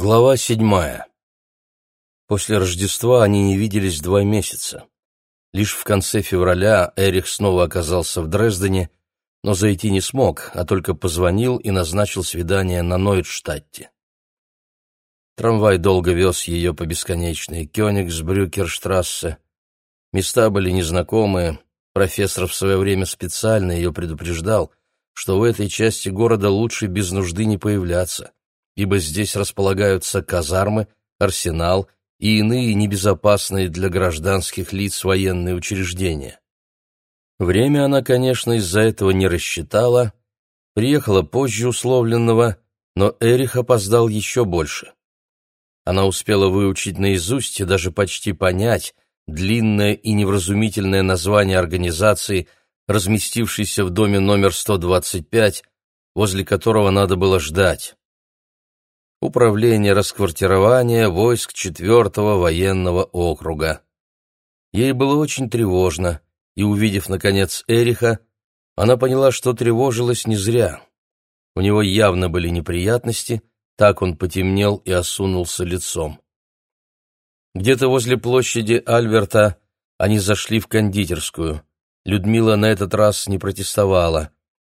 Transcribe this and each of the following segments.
Глава седьмая. После Рождества они не виделись два месяца. Лишь в конце февраля Эрих снова оказался в Дрездене, но зайти не смог, а только позвонил и назначил свидание на Нойдштадте. Трамвай долго вез ее по бесконечной Кёнигсбрюкерштрассе. Места были незнакомые, профессор в свое время специально ее предупреждал, что в этой части города лучше без нужды не появляться ибо здесь располагаются казармы, арсенал и иные небезопасные для гражданских лиц военные учреждения. Время она, конечно, из-за этого не рассчитала, приехала позже условленного, но Эрих опоздал еще больше. Она успела выучить наизусть и даже почти понять длинное и невразумительное название организации, разместившейся в доме номер 125, возле которого надо было ждать. Управление расквартирования войск 4-го военного округа. Ей было очень тревожно, и, увидев, наконец, Эриха, она поняла, что тревожилась не зря. У него явно были неприятности, так он потемнел и осунулся лицом. Где-то возле площади Альверта они зашли в кондитерскую. Людмила на этот раз не протестовала.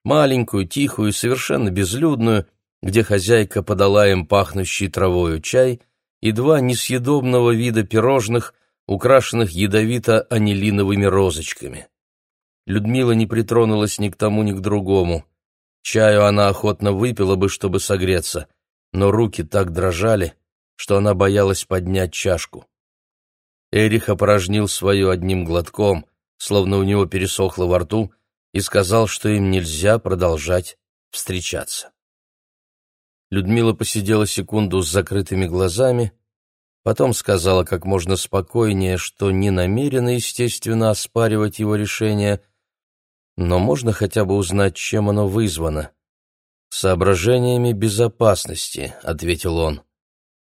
Маленькую, тихую, совершенно безлюдную — где хозяйка подала им пахнущий травою чай и два несъедобного вида пирожных, украшенных ядовито-анилиновыми розочками. Людмила не притронулась ни к тому, ни к другому. Чаю она охотно выпила бы, чтобы согреться, но руки так дрожали, что она боялась поднять чашку. Эрих опорожнил свою одним глотком, словно у него пересохло во рту, и сказал, что им нельзя продолжать встречаться. Людмила посидела секунду с закрытыми глазами, потом сказала как можно спокойнее, что не намерена, естественно, оспаривать его решение, но можно хотя бы узнать, чем оно вызвано. «Соображениями безопасности», — ответил он.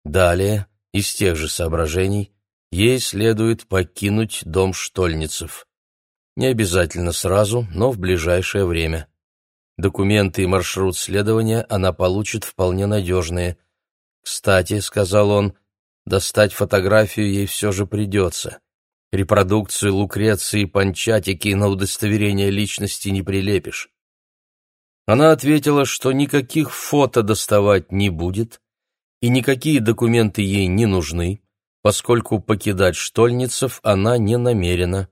Далее, из тех же соображений, ей следует покинуть дом Штольницев. Не обязательно сразу, но в ближайшее время. Документы и маршрут следования она получит вполне надежные. «Кстати», — сказал он, — «достать фотографию ей все же придется. Репродукцию Лукреции Панчатики на удостоверение личности не прилепишь». Она ответила, что никаких фото доставать не будет, и никакие документы ей не нужны, поскольку покидать Штольницев она не намерена.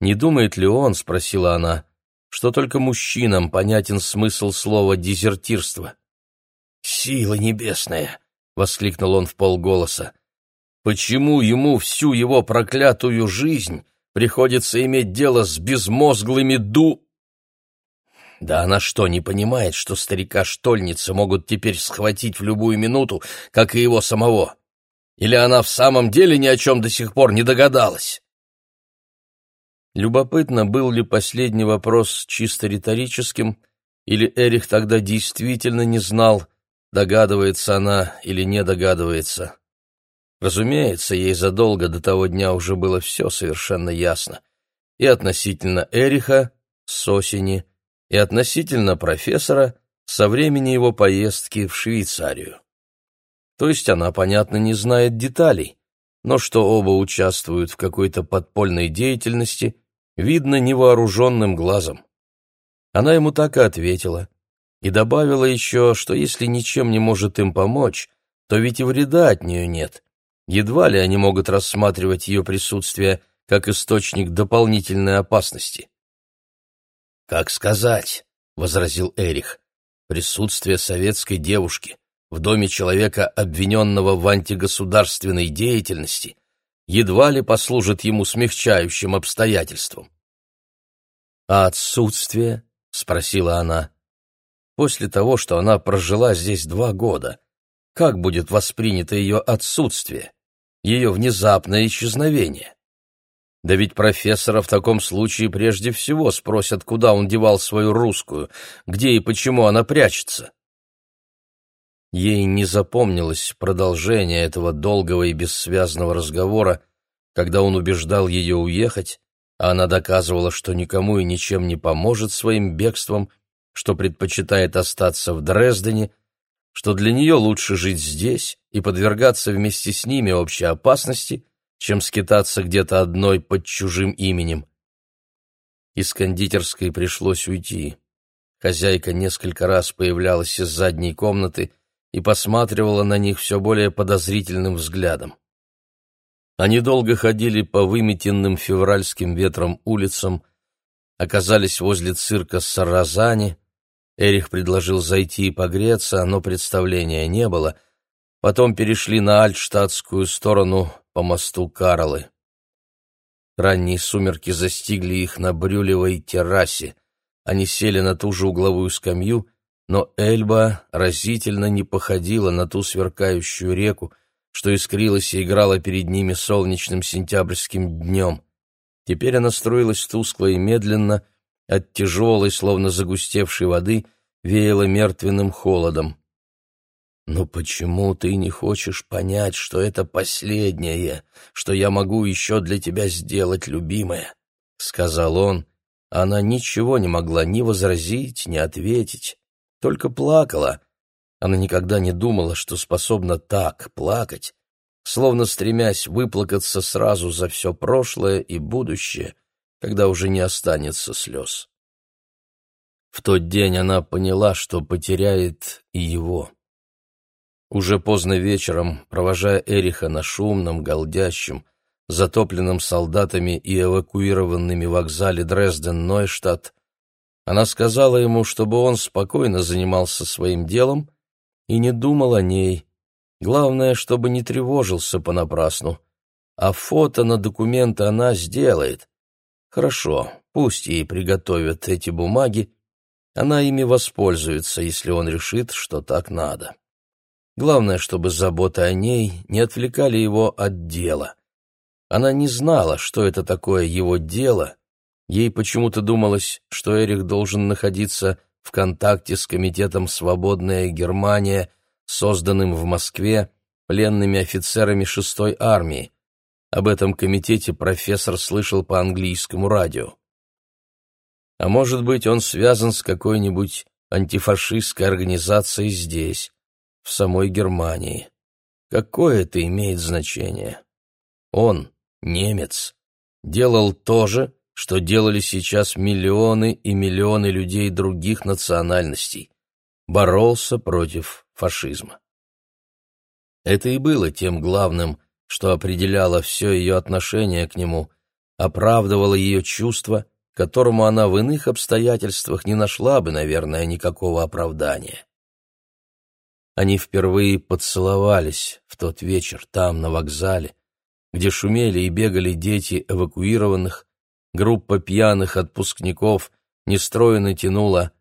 «Не думает ли он, — спросила она, — что только мужчинам понятен смысл слова «дезертирство». «Сила небесная!» — воскликнул он в полголоса. «Почему ему всю его проклятую жизнь приходится иметь дело с безмозглыми ду...» Да она что, не понимает, что старика-штольницы могут теперь схватить в любую минуту, как и его самого? Или она в самом деле ни о чем до сих пор не догадалась? Любопытно, был ли последний вопрос чисто риторическим, или Эрих тогда действительно не знал, догадывается она или не догадывается. Разумеется, ей задолго до того дня уже было все совершенно ясно. И относительно Эриха с осени, и относительно профессора со времени его поездки в Швейцарию. То есть она, понятно, не знает деталей, но что оба участвуют в какой-то подпольной деятельности – видно невооруженным глазом. Она ему так и ответила, и добавила еще, что если ничем не может им помочь, то ведь и вреда от нее нет. Едва ли они могут рассматривать ее присутствие как источник дополнительной опасности. «Как сказать?» — возразил Эрих. «Присутствие советской девушки в доме человека, обвиненного в антигосударственной деятельности, едва ли послужит ему смягчающим обстоятельством. «А отсутствие?» — спросила она. «После того, что она прожила здесь два года, как будет воспринято ее отсутствие, ее внезапное исчезновение?» Да ведь профессора в таком случае прежде всего спросят, куда он девал свою русскую, где и почему она прячется. Ей не запомнилось продолжение этого долгого и бессвязного разговора, когда он убеждал ее уехать, она доказывала, что никому и ничем не поможет своим бегством, что предпочитает остаться в Дрездене, что для нее лучше жить здесь и подвергаться вместе с ними общей опасности, чем скитаться где-то одной под чужим именем. Из кондитерской пришлось уйти. Хозяйка несколько раз появлялась из задней комнаты и посматривала на них все более подозрительным взглядом. Они долго ходили по выметенным февральским ветром улицам, оказались возле цирка Саразани. Эрих предложил зайти и погреться, но представления не было. Потом перешли на альтштадтскую сторону по мосту Карлы. Ранние сумерки застигли их на брюлевой террасе. Они сели на ту же угловую скамью, но Эльба разительно не походила на ту сверкающую реку, что искрилась и играла перед ними солнечным сентябрьским днем. Теперь она строилась тускло и медленно, от тяжелой, словно загустевшей воды, веяло мертвенным холодом. «Но почему ты не хочешь понять, что это последнее, что я могу еще для тебя сделать, любимая?» — сказал он. Она ничего не могла ни возразить, ни ответить, только плакала. Она никогда не думала, что способна так плакать, словно стремясь выплакаться сразу за все прошлое и будущее, когда уже не останется слез. В тот день она поняла, что потеряет и его. Уже поздно вечером, провожая Эриха на шумном, голдящем, затопленном солдатами и эвакуированными вокзале Дрезден-Нойштадт, она сказала ему, чтобы он спокойно занимался своим делом и не думал о ней, Главное, чтобы не тревожился понапрасну. А фото на документы она сделает. Хорошо, пусть ей приготовят эти бумаги, она ими воспользуется, если он решит, что так надо. Главное, чтобы забота о ней не отвлекали его от дела. Она не знала, что это такое его дело. Ей почему-то думалось, что Эрих должен находиться в контакте с комитетом «Свободная Германия», созданным в Москве пленными офицерами шестой армии. Об этом комитете профессор слышал по английскому радио. А может быть, он связан с какой-нибудь антифашистской организацией здесь, в самой Германии. Какое это имеет значение? Он, немец, делал то же, что делали сейчас миллионы и миллионы людей других национальностей. Боролся против фашизма. Это и было тем главным, что определяло все ее отношение к нему, оправдывало ее чувство, которому она в иных обстоятельствах не нашла бы, наверное, никакого оправдания. Они впервые поцеловались в тот вечер там, на вокзале, где шумели и бегали дети эвакуированных, группа пьяных отпускников нестроенно тянула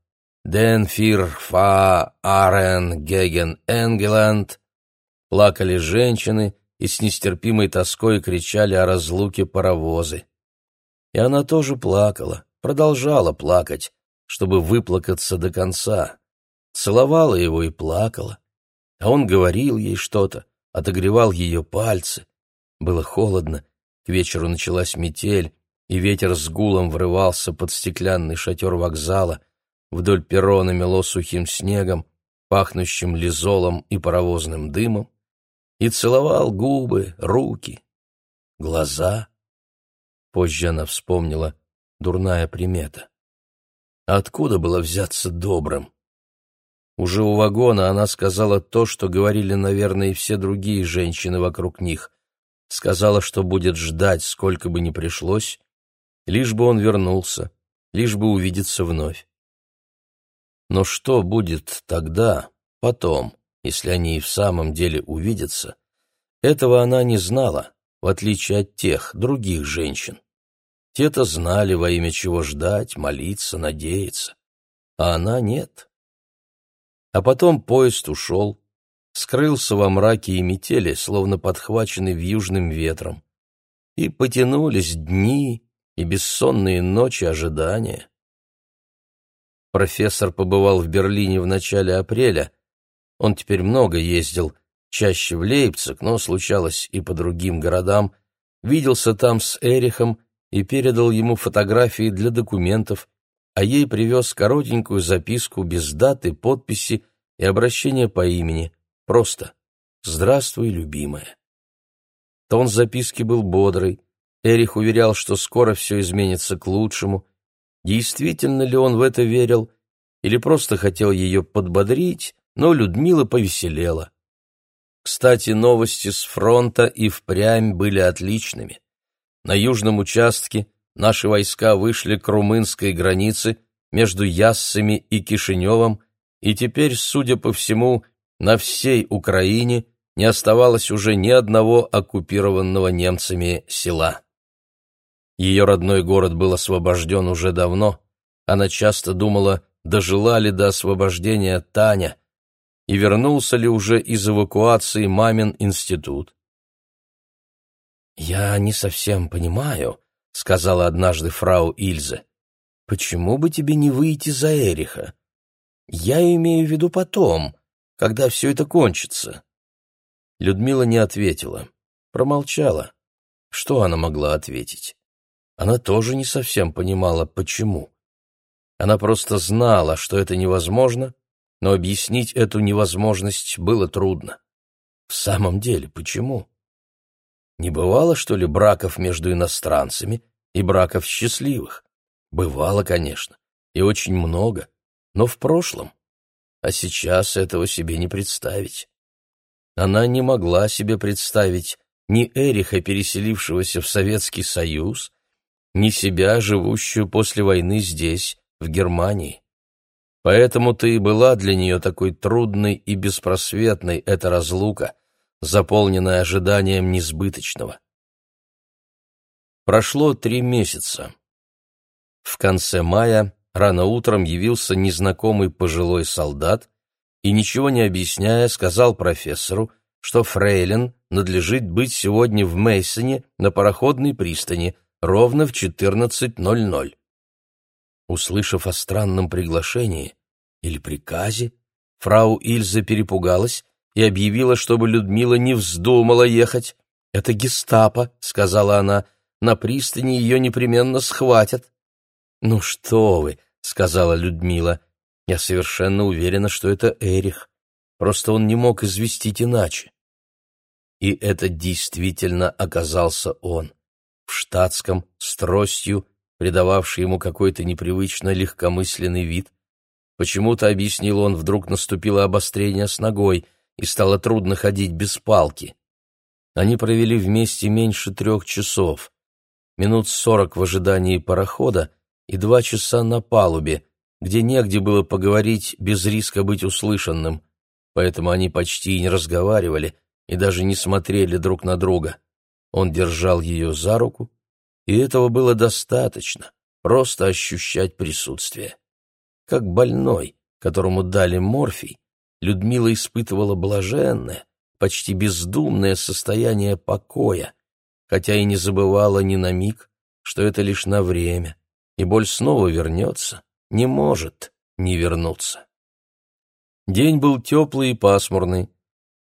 Den фир фа арен геген Энгеланд. Плакали женщины и с нестерпимой тоской кричали о разлуке паровозы. И она тоже плакала, продолжала плакать, чтобы выплакаться до конца. Целовала его и плакала. А он говорил ей что-то, отогревал ее пальцы. Было холодно, к вечеру началась метель, и ветер с гулом врывался под стеклянный шатер вокзала — Вдоль перрона мело сухим снегом, пахнущим лизолом и паровозным дымом, и целовал губы, руки, глаза. Позже она вспомнила дурная примета. откуда было взяться добрым? Уже у вагона она сказала то, что говорили, наверное, и все другие женщины вокруг них. Сказала, что будет ждать, сколько бы ни пришлось, лишь бы он вернулся, лишь бы увидеться вновь. Но что будет тогда, потом, если они и в самом деле увидятся, этого она не знала, в отличие от тех, других женщин. Те-то знали, во имя чего ждать, молиться, надеяться, а она нет. А потом поезд ушел, скрылся во мраке и метели, словно подхваченный вьюжным ветром, и потянулись дни и бессонные ночи ожидания. Профессор побывал в Берлине в начале апреля. Он теперь много ездил, чаще в Лейпциг, но случалось и по другим городам. Виделся там с Эрихом и передал ему фотографии для документов, а ей привез коротенькую записку без даты, подписи и обращение по имени, просто «Здравствуй, любимая». Тон записки был бодрый, Эрих уверял, что скоро все изменится к лучшему. Действительно ли он в это верил, или просто хотел ее подбодрить, но Людмила повеселела. Кстати, новости с фронта и впрямь были отличными. На южном участке наши войска вышли к румынской границе между Яссами и Кишиневым, и теперь, судя по всему, на всей Украине не оставалось уже ни одного оккупированного немцами села. Ее родной город был освобожден уже давно. Она часто думала, дожила ли до освобождения Таня, и вернулся ли уже из эвакуации мамин институт. «Я не совсем понимаю», — сказала однажды фрау Ильзе, — «почему бы тебе не выйти за Эриха? Я имею в виду потом, когда все это кончится». Людмила не ответила, промолчала. Что она могла ответить? Она тоже не совсем понимала, почему. Она просто знала, что это невозможно, но объяснить эту невозможность было трудно. В самом деле, почему? Не бывало, что ли, браков между иностранцами и браков счастливых? Бывало, конечно, и очень много, но в прошлом. А сейчас этого себе не представить. Она не могла себе представить ни Эриха, переселившегося в Советский Союз, ни себя, живущую после войны здесь, в Германии. Поэтому-то и была для нее такой трудной и беспросветной эта разлука, заполненная ожиданием несбыточного. Прошло три месяца. В конце мая рано утром явился незнакомый пожилой солдат и, ничего не объясняя, сказал профессору, что Фрейлин надлежит быть сегодня в Мейсоне на пароходной пристани ровно в 14.00. Услышав о странном приглашении или приказе, фрау Ильза перепугалась и объявила, чтобы Людмила не вздумала ехать. «Это гестапо», — сказала она, — «на пристани ее непременно схватят». «Ну что вы», — сказала Людмила, — «я совершенно уверена, что это Эрих. Просто он не мог известить иначе». И это действительно оказался он в штатском, с тростью, придававший ему какой-то непривычно легкомысленный вид. Почему-то, объяснил он, вдруг наступило обострение с ногой, и стало трудно ходить без палки. Они провели вместе меньше трех часов, минут сорок в ожидании парохода и два часа на палубе, где негде было поговорить без риска быть услышанным, поэтому они почти и не разговаривали и даже не смотрели друг на друга. Он держал ее за руку, и этого было достаточно, просто ощущать присутствие. Как больной, которому дали морфий, Людмила испытывала блаженное, почти бездумное состояние покоя, хотя и не забывала ни на миг, что это лишь на время, и боль снова вернется, не может не вернуться. День был теплый и пасмурный,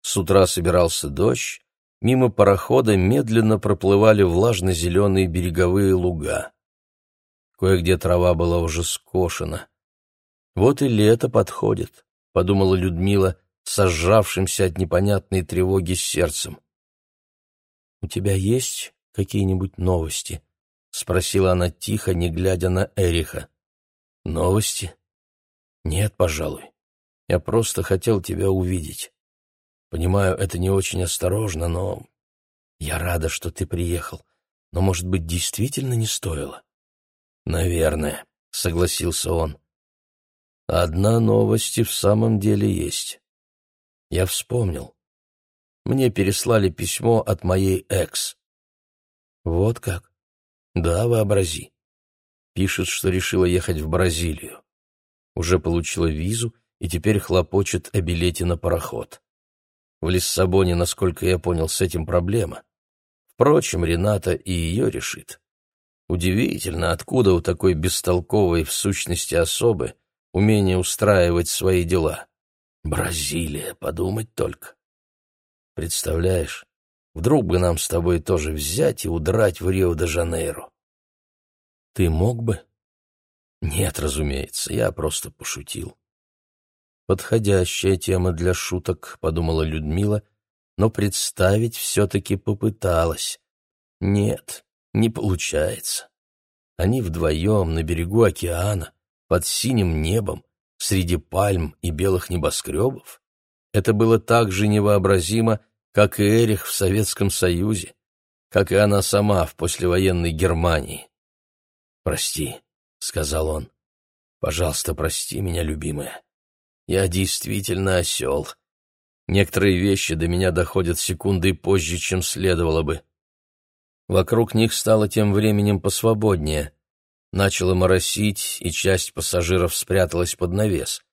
с утра собирался дождь, Мимо парохода медленно проплывали влажно-зеленые береговые луга. Кое-где трава была уже скошена. «Вот и лето подходит», — подумала Людмила, сожравшимся от непонятной тревоги сердцем. «У тебя есть какие-нибудь новости?» — спросила она тихо, не глядя на Эриха. «Новости?» «Нет, пожалуй. Я просто хотел тебя увидеть. Понимаю, это не очень осторожно, но... Я рада, что ты приехал. Но, может быть, действительно не стоило? Наверное, — согласился он. Одна новость и в самом деле есть. Я вспомнил. Мне переслали письмо от моей экс. Вот как? Да, вообрази. Пишет, что решила ехать в Бразилию. Уже получила визу и теперь хлопочет о билете на пароход. В Лиссабоне, насколько я понял, с этим проблема. Впрочем, Рената и ее решит. Удивительно, откуда у такой бестолковой в сущности особы умение устраивать свои дела. Бразилия, подумать только. Представляешь, вдруг бы нам с тобой тоже взять и удрать в Рио-де-Жанейро. Ты мог бы? Нет, разумеется, я просто пошутил. Подходящая тема для шуток, подумала Людмила, но представить все-таки попыталась. Нет, не получается. Они вдвоем на берегу океана, под синим небом, среди пальм и белых небоскребов. Это было так же невообразимо, как и Эрих в Советском Союзе, как и она сама в послевоенной Германии. «Прости», — сказал он, — «пожалуйста, прости меня, любимая. Я действительно осел. Некоторые вещи до меня доходят секунды позже, чем следовало бы. Вокруг них стало тем временем посвободнее. Начало моросить, и часть пассажиров спряталась под навес.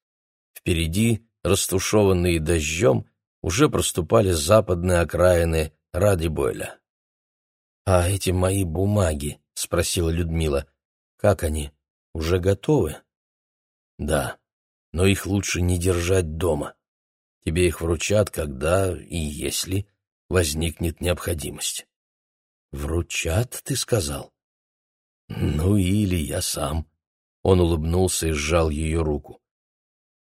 Впереди, растушеванные дождем, уже проступали западные окраины Радибойля. «А эти мои бумаги?» — спросила Людмила. «Как они? Уже готовы?» «Да», но их лучше не держать дома. Тебе их вручат, когда и если возникнет необходимость. Вручат, ты сказал? Ну или я сам. Он улыбнулся и сжал ее руку.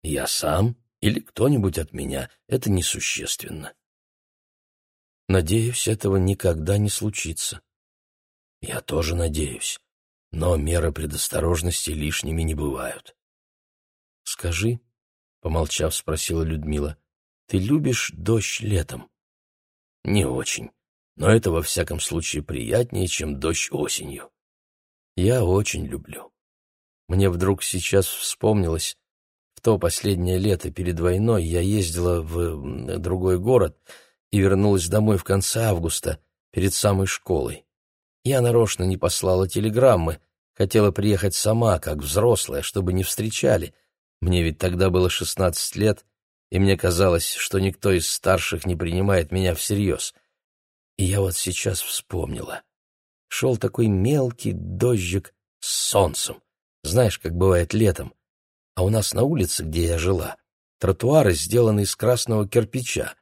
Я сам или кто-нибудь от меня, это несущественно. Надеюсь, этого никогда не случится. Я тоже надеюсь, но меры предосторожности лишними не бывают. «Скажи», — помолчав, спросила Людмила, — «ты любишь дождь летом?» «Не очень, но это во всяком случае приятнее, чем дождь осенью». «Я очень люблю. Мне вдруг сейчас вспомнилось, в то последнее лето перед войной я ездила в другой город и вернулась домой в конце августа, перед самой школой. Я нарочно не послала телеграммы, хотела приехать сама, как взрослая, чтобы не встречали — мне ведь тогда было шестнадцать лет, и мне казалось, что никто из старших не принимает меня всерьез. И я вот сейчас вспомнила. Шел такой мелкий дождик с солнцем. Знаешь, как бывает летом. А у нас на улице, где я жила, тротуары сделаны из красного кирпича,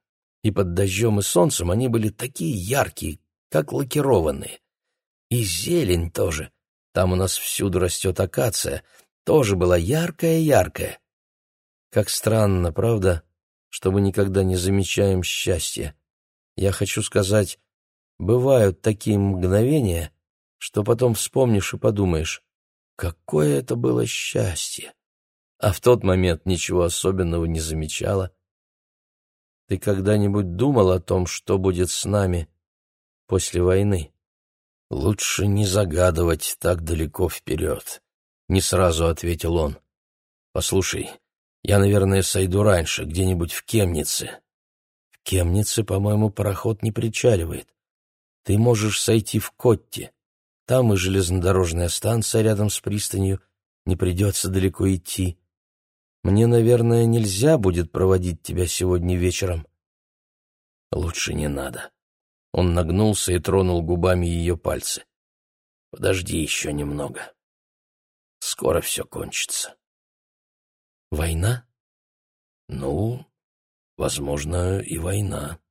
и под дождем и солнцем они были такие яркие, как лакированные. И зелень тоже. Там у нас всюду растет акация — тоже была яркая-яркая. Как странно, правда, что мы никогда не замечаем счастья. Я хочу сказать, бывают такие мгновения, что потом вспомнишь и подумаешь, какое это было счастье. А в тот момент ничего особенного не замечала. Ты когда-нибудь думал о том, что будет с нами после войны? Лучше не загадывать так далеко вперед. — не сразу ответил он. «Послушай, я, наверное, сойду раньше, где-нибудь в Кемнице». «В Кемнице, по-моему, пароход не причаливает. Ты можешь сойти в Котте. Там и железнодорожная станция рядом с пристанью. Не придется далеко идти. Мне, наверное, нельзя будет проводить тебя сегодня вечером». «Лучше не надо». Он нагнулся и тронул губами ее пальцы. «Подожди еще немного». Скоро все кончится. Война? Ну, возможно, и война.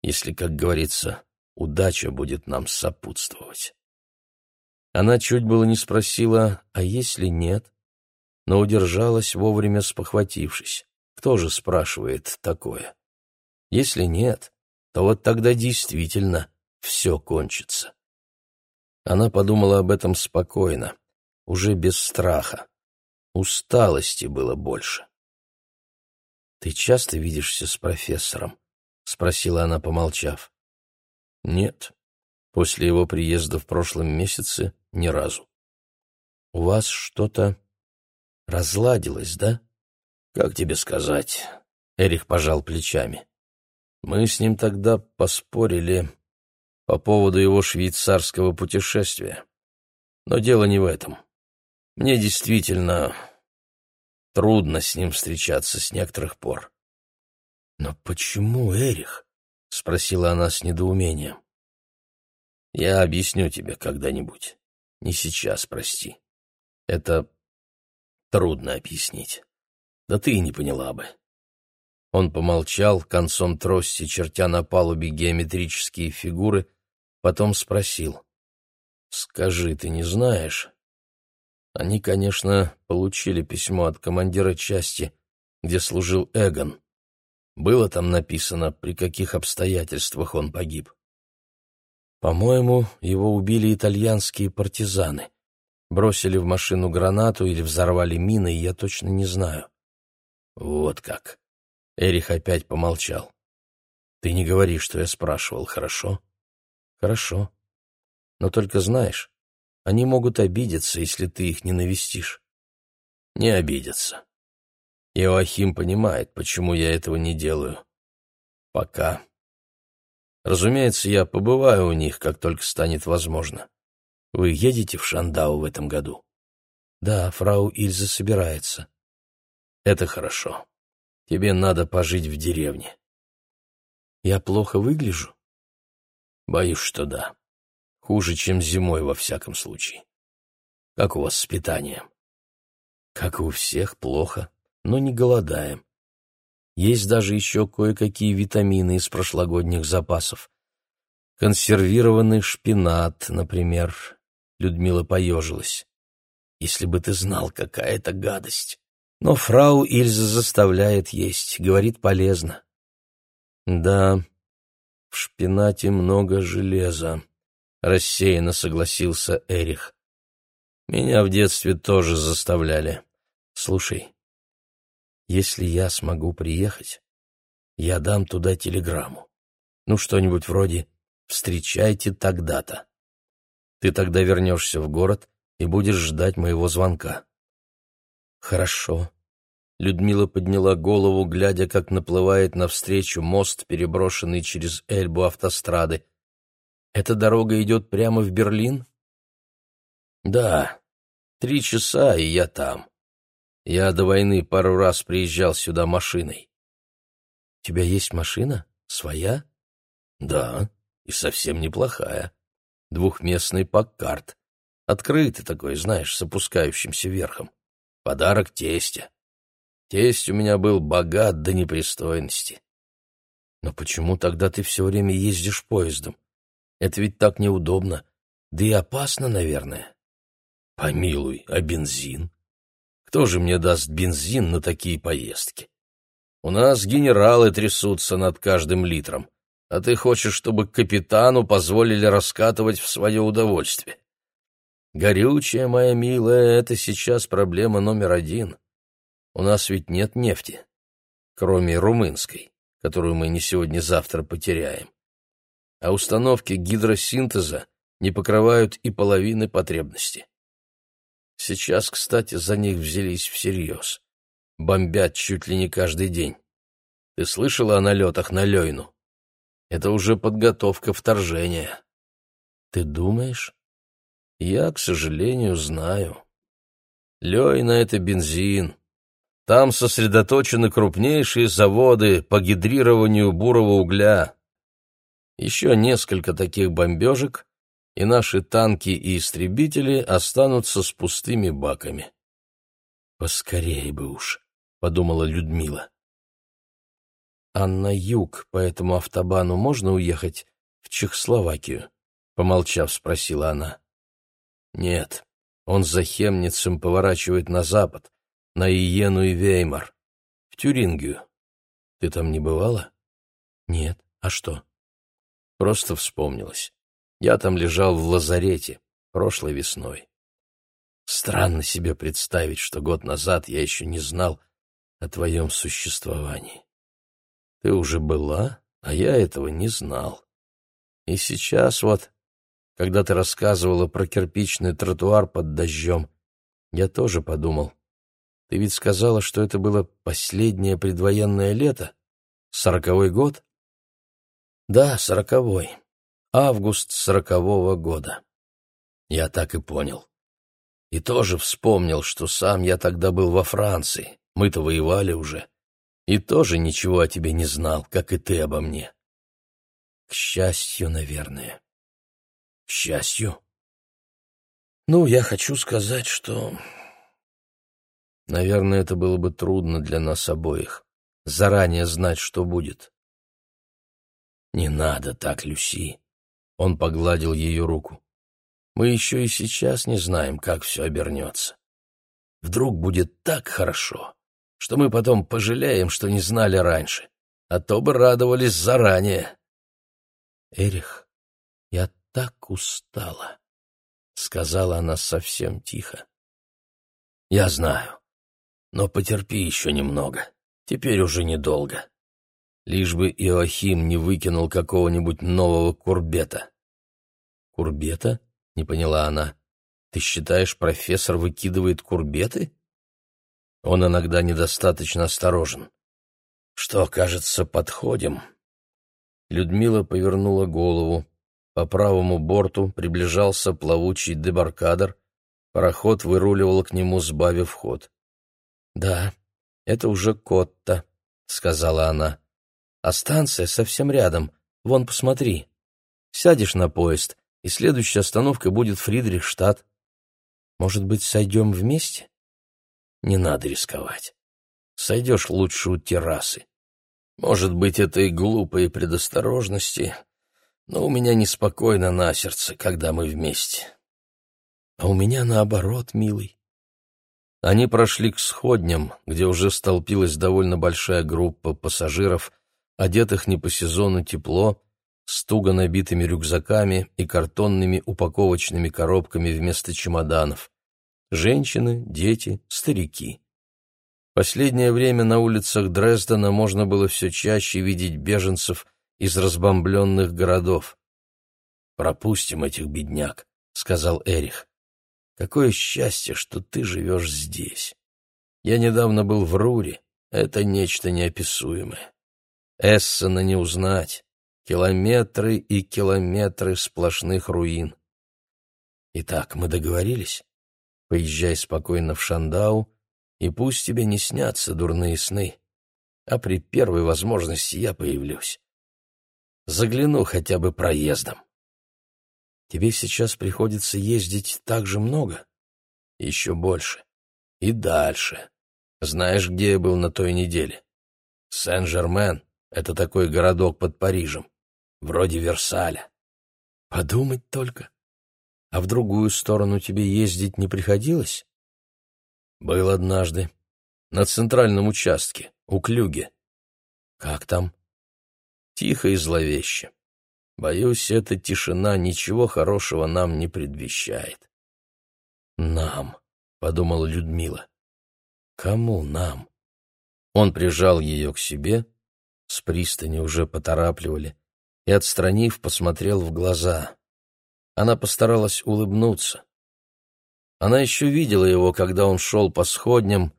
Если, как говорится, удача будет нам сопутствовать. Она чуть было не спросила, а если нет, но удержалась вовремя спохватившись. Кто же спрашивает такое? Если нет, то вот тогда действительно все кончится. Она подумала об этом спокойно уже без страха. Усталости было больше. «Ты часто видишься с профессором?» — спросила она, помолчав. «Нет. После его приезда в прошлом месяце ни разу. У вас что-то разладилось, да?» «Как тебе сказать?» — Эрих пожал плечами. «Мы с ним тогда поспорили по поводу его швейцарского путешествия. Но дело не в этом. Мне действительно трудно с ним встречаться с некоторых пор. «Но почему, Эрих?» — спросила она с недоумением. «Я объясню тебе когда-нибудь. Не сейчас, прости. Это трудно объяснить. Да ты и не поняла бы». Он помолчал, концом трости чертя на палубе геометрические фигуры, потом спросил. «Скажи, ты не знаешь, они, конечно, получили письмо от командира части, где служил Эгон. Было там написано, при каких обстоятельствах он погиб. По-моему, его убили итальянские партизаны. Бросили в машину гранату или взорвали мины, я точно не знаю. Вот как. Эрих опять помолчал. Ты не говори, что я спрашивал, хорошо? Хорошо. Но только знаешь, они могут обидеться, если ты их не навестишь. Не обидятся. Иоахим понимает, почему я этого не делаю. Пока. Разумеется, я побываю у них, как только станет возможно. Вы едете в Шандау в этом году? Да, фрау Ильза собирается. Это хорошо. Тебе надо пожить в деревне. Я плохо выгляжу? Боюсь, что да. Хуже, чем зимой, во всяком случае. Как у вас с питанием? Как и у всех, плохо, но не голодаем. Есть даже еще кое-какие витамины из прошлогодних запасов. Консервированный шпинат, например. Людмила поежилась. Если бы ты знал, какая это гадость. Но фрау Ильза заставляет есть, говорит полезно. Да, в шпинате много железа, рассеянно согласился Эрих. Меня в детстве тоже заставляли. Слушай, если я смогу приехать, я дам туда телеграмму. Ну, что-нибудь вроде «Встречайте тогда-то». Ты тогда вернешься в город и будешь ждать моего звонка. Хорошо. Людмила подняла голову, глядя, как наплывает навстречу мост, переброшенный через Эльбу автострады. Эта дорога идет прямо в Берлин? Да. Три часа, и я там. Я до войны пару раз приезжал сюда машиной. У тебя есть машина? Своя? Да, и совсем неплохая. Двухместный паккарт. Открытый такой, знаешь, с опускающимся верхом. Подарок тестя. Тесть у меня был богат до непристойности. Но почему тогда ты все время ездишь поездом? Это ведь так неудобно, да и опасно, наверное. Помилуй, а бензин? Кто же мне даст бензин на такие поездки? У нас генералы трясутся над каждым литром, а ты хочешь, чтобы капитану позволили раскатывать в свое удовольствие. Горючая, моя милая, это сейчас проблема номер один. У нас ведь нет нефти, кроме румынской, которую мы не сегодня-завтра потеряем а установки гидросинтеза не покрывают и половины потребности. Сейчас, кстати, за них взялись всерьез. Бомбят чуть ли не каждый день. Ты слышала о налетах на Лейну? Это уже подготовка вторжения. Ты думаешь? Я, к сожалению, знаю. Лейна — это бензин. Там сосредоточены крупнейшие заводы по гидрированию бурого угля. Еще несколько таких бомбежек, и наши танки и истребители останутся с пустыми баками. «Поскорее бы уж», — подумала Людмила. «А на юг по этому автобану можно уехать в Чехословакию?» — помолчав, спросила она. «Нет, он за Хемницем поворачивает на запад, на Иену и Веймар, в Тюрингию. Ты там не бывала?» «Нет. А что?» Просто вспомнилось. Я там лежал в лазарете прошлой весной. Странно себе представить, что год назад я еще не знал о твоем существовании. Ты уже была, а я этого не знал. И сейчас вот, когда ты рассказывала про кирпичный тротуар под дождем, я тоже подумал. Ты ведь сказала, что это было последнее предвоенное лето? Сороковой год? Да, сороковой. Август сорокового года. Я так и понял. И тоже вспомнил, что сам я тогда был во Франции. Мы-то воевали уже. И тоже ничего о тебе не знал, как и ты обо мне. К счастью, наверное. К счастью. Ну, я хочу сказать, что... Наверное, это было бы трудно для нас обоих. Заранее знать, что будет. «Не надо так, Люси!» Он погладил ее руку. «Мы еще и сейчас не знаем, как все обернется. Вдруг будет так хорошо, что мы потом пожалеем, что не знали раньше, а то бы радовались заранее. Эрих, я так устала, сказала она совсем тихо. Я знаю, но потерпи еще немного. Теперь уже недолго. Лишь бы Иоахим не выкинул какого-нибудь нового курбета. Курбета? Не поняла она. Ты считаешь, профессор выкидывает курбеты? Он иногда недостаточно осторожен. Что, кажется, подходим. Людмила повернула голову. По правому борту приближался плавучий дебаркадер. Пароход выруливал к нему, сбавив ход. «Да, это уже Котта», — сказала она. «А станция совсем рядом. Вон, посмотри. Сядешь на поезд, и следующая остановка будет Фридрихштадт. Может быть, сойдем вместе?» «Не надо рисковать. Сойдешь лучше у террасы. Может быть, это и глупые предосторожности, но у меня неспокойно на сердце, когда мы вместе. А у меня наоборот, милый. Они прошли к сходням, где уже столпилась довольно большая группа пассажиров, одетых не по сезону тепло, с туго набитыми рюкзаками и картонными упаковочными коробками вместо чемоданов. Женщины, дети, старики. Последнее время на улицах Дрездена можно было все чаще видеть беженцев из разбомбленных городов. «Пропустим этих бедняк», — сказал Эрих. «Какое счастье, что ты живешь здесь. Я недавно был в Руре, это нечто неописуемое. Эссена не узнать, километры и километры сплошных руин. Итак, мы договорились? Поезжай спокойно в Шандау, и пусть тебе не снятся дурные сны, а при первой возможности я появлюсь. Загляну хотя бы проездом. Тебе сейчас приходится ездить так же много? Еще больше. И дальше. Знаешь, где я был на той неделе? Сен-Жермен — это такой городок под Парижем, вроде Версаля. Подумать только. А в другую сторону тебе ездить не приходилось? Был однажды. На центральном участке, у Клюге. Как там? Тихо и зловеще. Боюсь, эта тишина ничего хорошего нам не предвещает. Нам, — подумала Людмила. Кому нам? Он прижал ее к себе, с пристани уже поторапливали, и, отстранив, посмотрел в глаза. Она постаралась улыбнуться. Она еще видела его, когда он шел по сходням,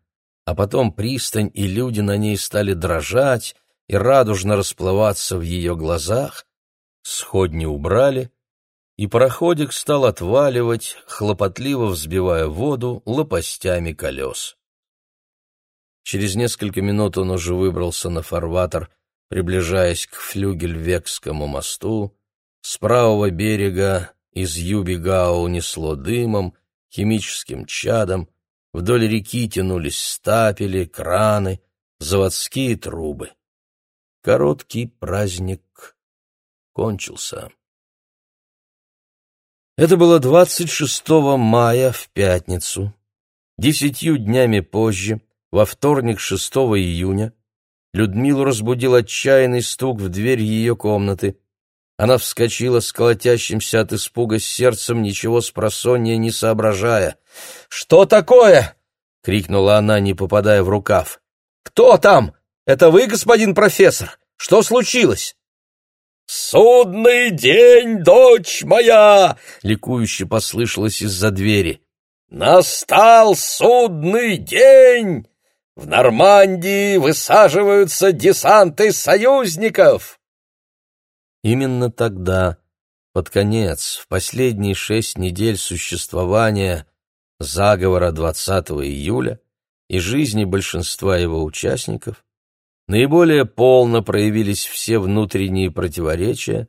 а потом пристань и люди на ней стали дрожать и радужно расплываться в ее глазах. Сходни убрали, и пароходик стал отваливать, хлопотливо взбивая воду лопастями колес. Через несколько минут он уже выбрался на фарватер, приближаясь к Флюгельвекскому мосту. С правого берега из Юбигау несло дымом, химическим чадом, вдоль реки тянулись стапели, краны, заводские трубы. Короткий праздник кончился. Это было 26 мая в пятницу. Десятью днями позже, во вторник 6 июня, Людмилу разбудил отчаянный стук в дверь ее комнаты. Она вскочила с колотящимся от испуга сердцем, ничего с просонья не соображая. «Что такое?» — крикнула она, не попадая в рукав. «Кто там? Это вы, господин профессор? Что случилось?» «Судный день, дочь моя!» — ликующе послышалось из-за двери. «Настал судный день! В Нормандии высаживаются десанты союзников!» Именно тогда, под конец, в последние шесть недель существования заговора 20 июля и жизни большинства его участников, наиболее полно проявились все внутренние противоречия,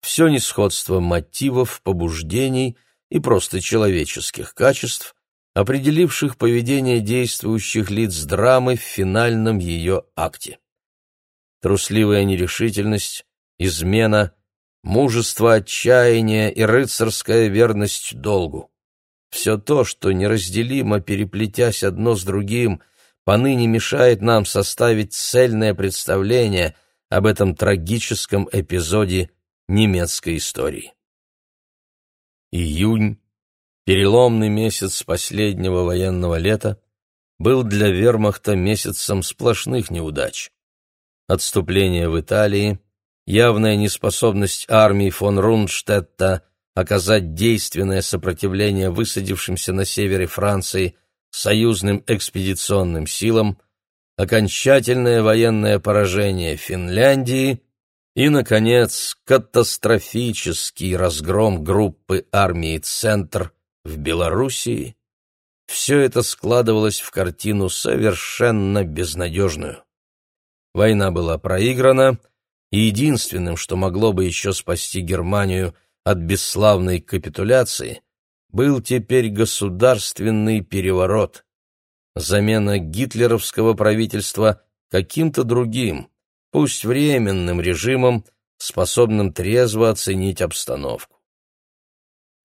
все несходство мотивов, побуждений и просто человеческих качеств, определивших поведение действующих лиц драмы в финальном ее акте. Трусливая нерешительность, измена, мужество отчаяния и рыцарская верность долгу. Все то, что неразделимо переплетясь одно с другим, поныне мешает нам составить цельное представление об этом трагическом эпизоде немецкой истории. Июнь, переломный месяц последнего военного лета, был для вермахта месяцем сплошных неудач. Отступление в Италии, явная неспособность армии фон Рундштетта оказать действенное сопротивление высадившимся на севере Франции союзным экспедиционным силам, окончательное военное поражение Финляндии и, наконец, катастрофический разгром группы армии «Центр» в Белоруссии, все это складывалось в картину совершенно безнадежную. Война была проиграна, и единственным, что могло бы еще спасти Германию от бесславной капитуляции, был теперь государственный переворот, замена гитлеровского правительства каким-то другим, пусть временным режимом, способным трезво оценить обстановку.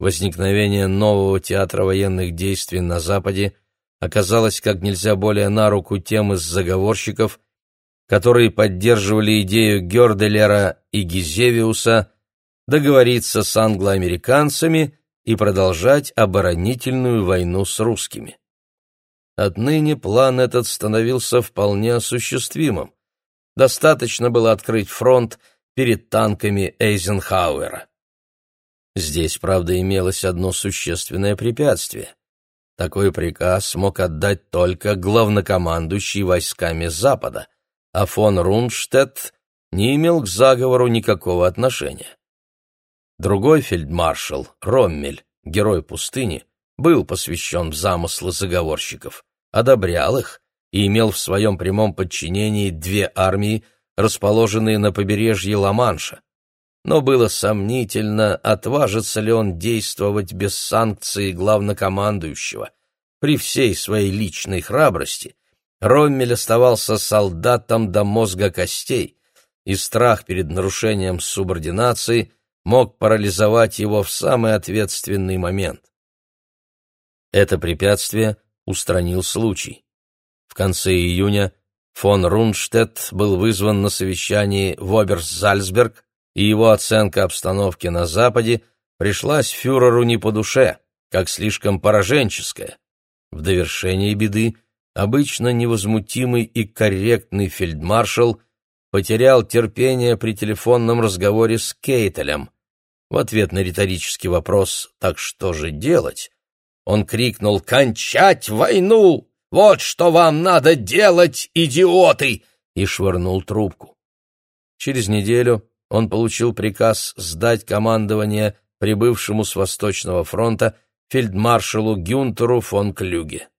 Возникновение нового театра военных действий на Западе оказалось как нельзя более на руку тем из заговорщиков, которые поддерживали идею Гёрделера и Гизевиуса договориться с англоамериканцами и продолжать оборонительную войну с русскими. Отныне план этот становился вполне осуществимым. Достаточно было открыть фронт перед танками Эйзенхауэра. Здесь, правда, имелось одно существенное препятствие. Такой приказ мог отдать только главнокомандующий войсками Запада — а фон Рунштедт не имел к заговору никакого отношения. Другой фельдмаршал, Роммель, герой пустыни, был посвящен в замыслы заговорщиков, одобрял их и имел в своем прямом подчинении две армии, расположенные на побережье Ла-Манша. Но было сомнительно, отважится ли он действовать без санкции главнокомандующего. При всей своей личной храбрости Роммель оставался солдатом до мозга костей, и страх перед нарушением субординации мог парализовать его в самый ответственный момент. Это препятствие устранил случай. В конце июня фон Рунштедт был вызван на совещании в Оберс-Зальцберг, и его оценка обстановки на Западе пришлась фюреру не по душе, как слишком пораженческая. В довершении беды обычно невозмутимый и корректный фельдмаршал потерял терпение при телефонном разговоре с Кейтелем. В ответ на риторический вопрос «Так что же делать?» он крикнул «Кончать войну! Вот что вам надо делать, идиоты!» и швырнул трубку. Через неделю он получил приказ сдать командование прибывшему с Восточного фронта фельдмаршалу Гюнтеру фон Клюге.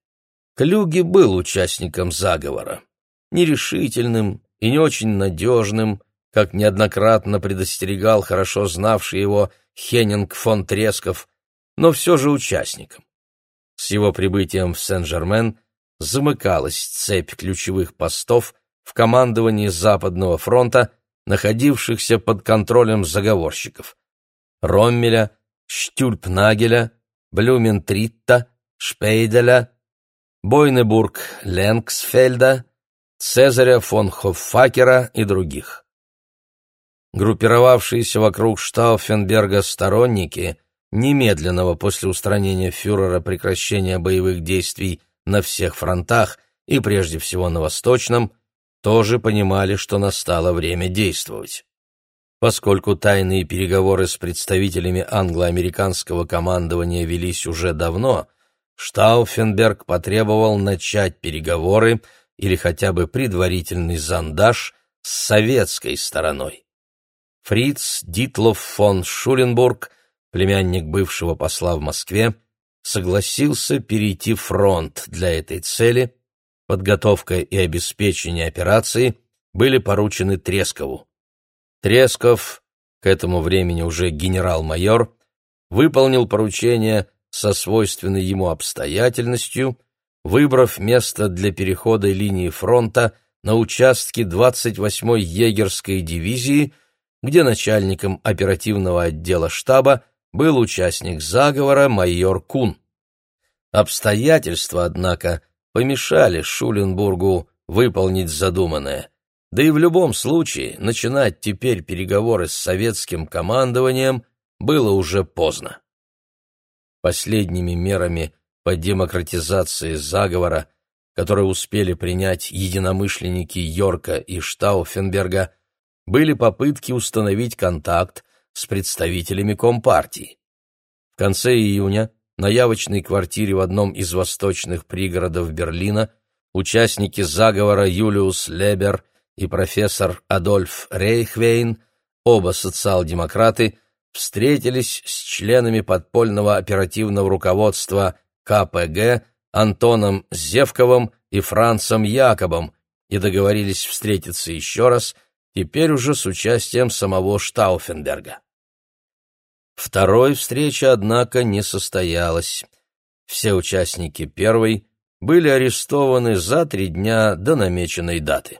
Клюги был участником заговора, нерешительным и не очень надежным, как неоднократно предостерегал хорошо знавший его Хеннинг фон Тресков, но все же участником. С его прибытием в Сен-Жермен замыкалась цепь ключевых постов в командовании Западного фронта, находившихся под контролем заговорщиков. Роммеля, Штюльпнагеля, Блюментритта, Шпейделя, Бойнебург Ленксфельда, Цезаря фон Хоффакера и других. Группировавшиеся вокруг Штауфенберга сторонники немедленного после устранения фюрера прекращения боевых действий на всех фронтах и прежде всего на Восточном, тоже понимали, что настало время действовать. Поскольку тайные переговоры с представителями англо-американского командования велись уже давно, Штауфенберг потребовал начать переговоры или хотя бы предварительный зондаж с советской стороной. Фриц Дитлов фон Шуленбург, племянник бывшего посла в Москве, согласился перейти фронт для этой цели. Подготовка и обеспечение операции были поручены Трескову. Тресков, к этому времени уже генерал-майор, выполнил поручение со свойственной ему обстоятельностью, выбрав место для перехода линии фронта на участке 28-й егерской дивизии, где начальником оперативного отдела штаба был участник заговора майор Кун. Обстоятельства, однако, помешали Шуленбургу выполнить задуманное. Да и в любом случае начинать теперь переговоры с советским командованием было уже поздно. Последними мерами по демократизации заговора, которые успели принять единомышленники Йорка и Штауфенберга, были попытки установить контакт с представителями Компартии. В конце июня на явочной квартире в одном из восточных пригородов Берлина участники заговора Юлиус Лебер и профессор Адольф Рейхвейн, оба социал-демократы, встретились с членами подпольного оперативного руководства КПГ Антоном Зевковым и Францем Якобом и договорились встретиться еще раз, теперь уже с участием самого Штауфенберга. Второй встречи, однако, не состоялась. Все участники первой были арестованы за три дня до намеченной даты.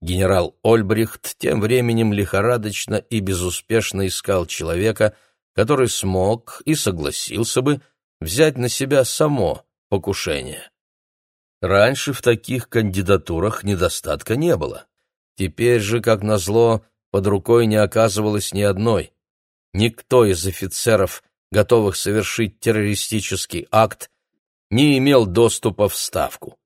Генерал Ольбрихт тем временем лихорадочно и безуспешно искал человека, который смог и согласился бы взять на себя само покушение. Раньше в таких кандидатурах недостатка не было. Теперь же, как назло, под рукой не оказывалось ни одной. Никто из офицеров, готовых совершить террористический акт, не имел доступа в Ставку.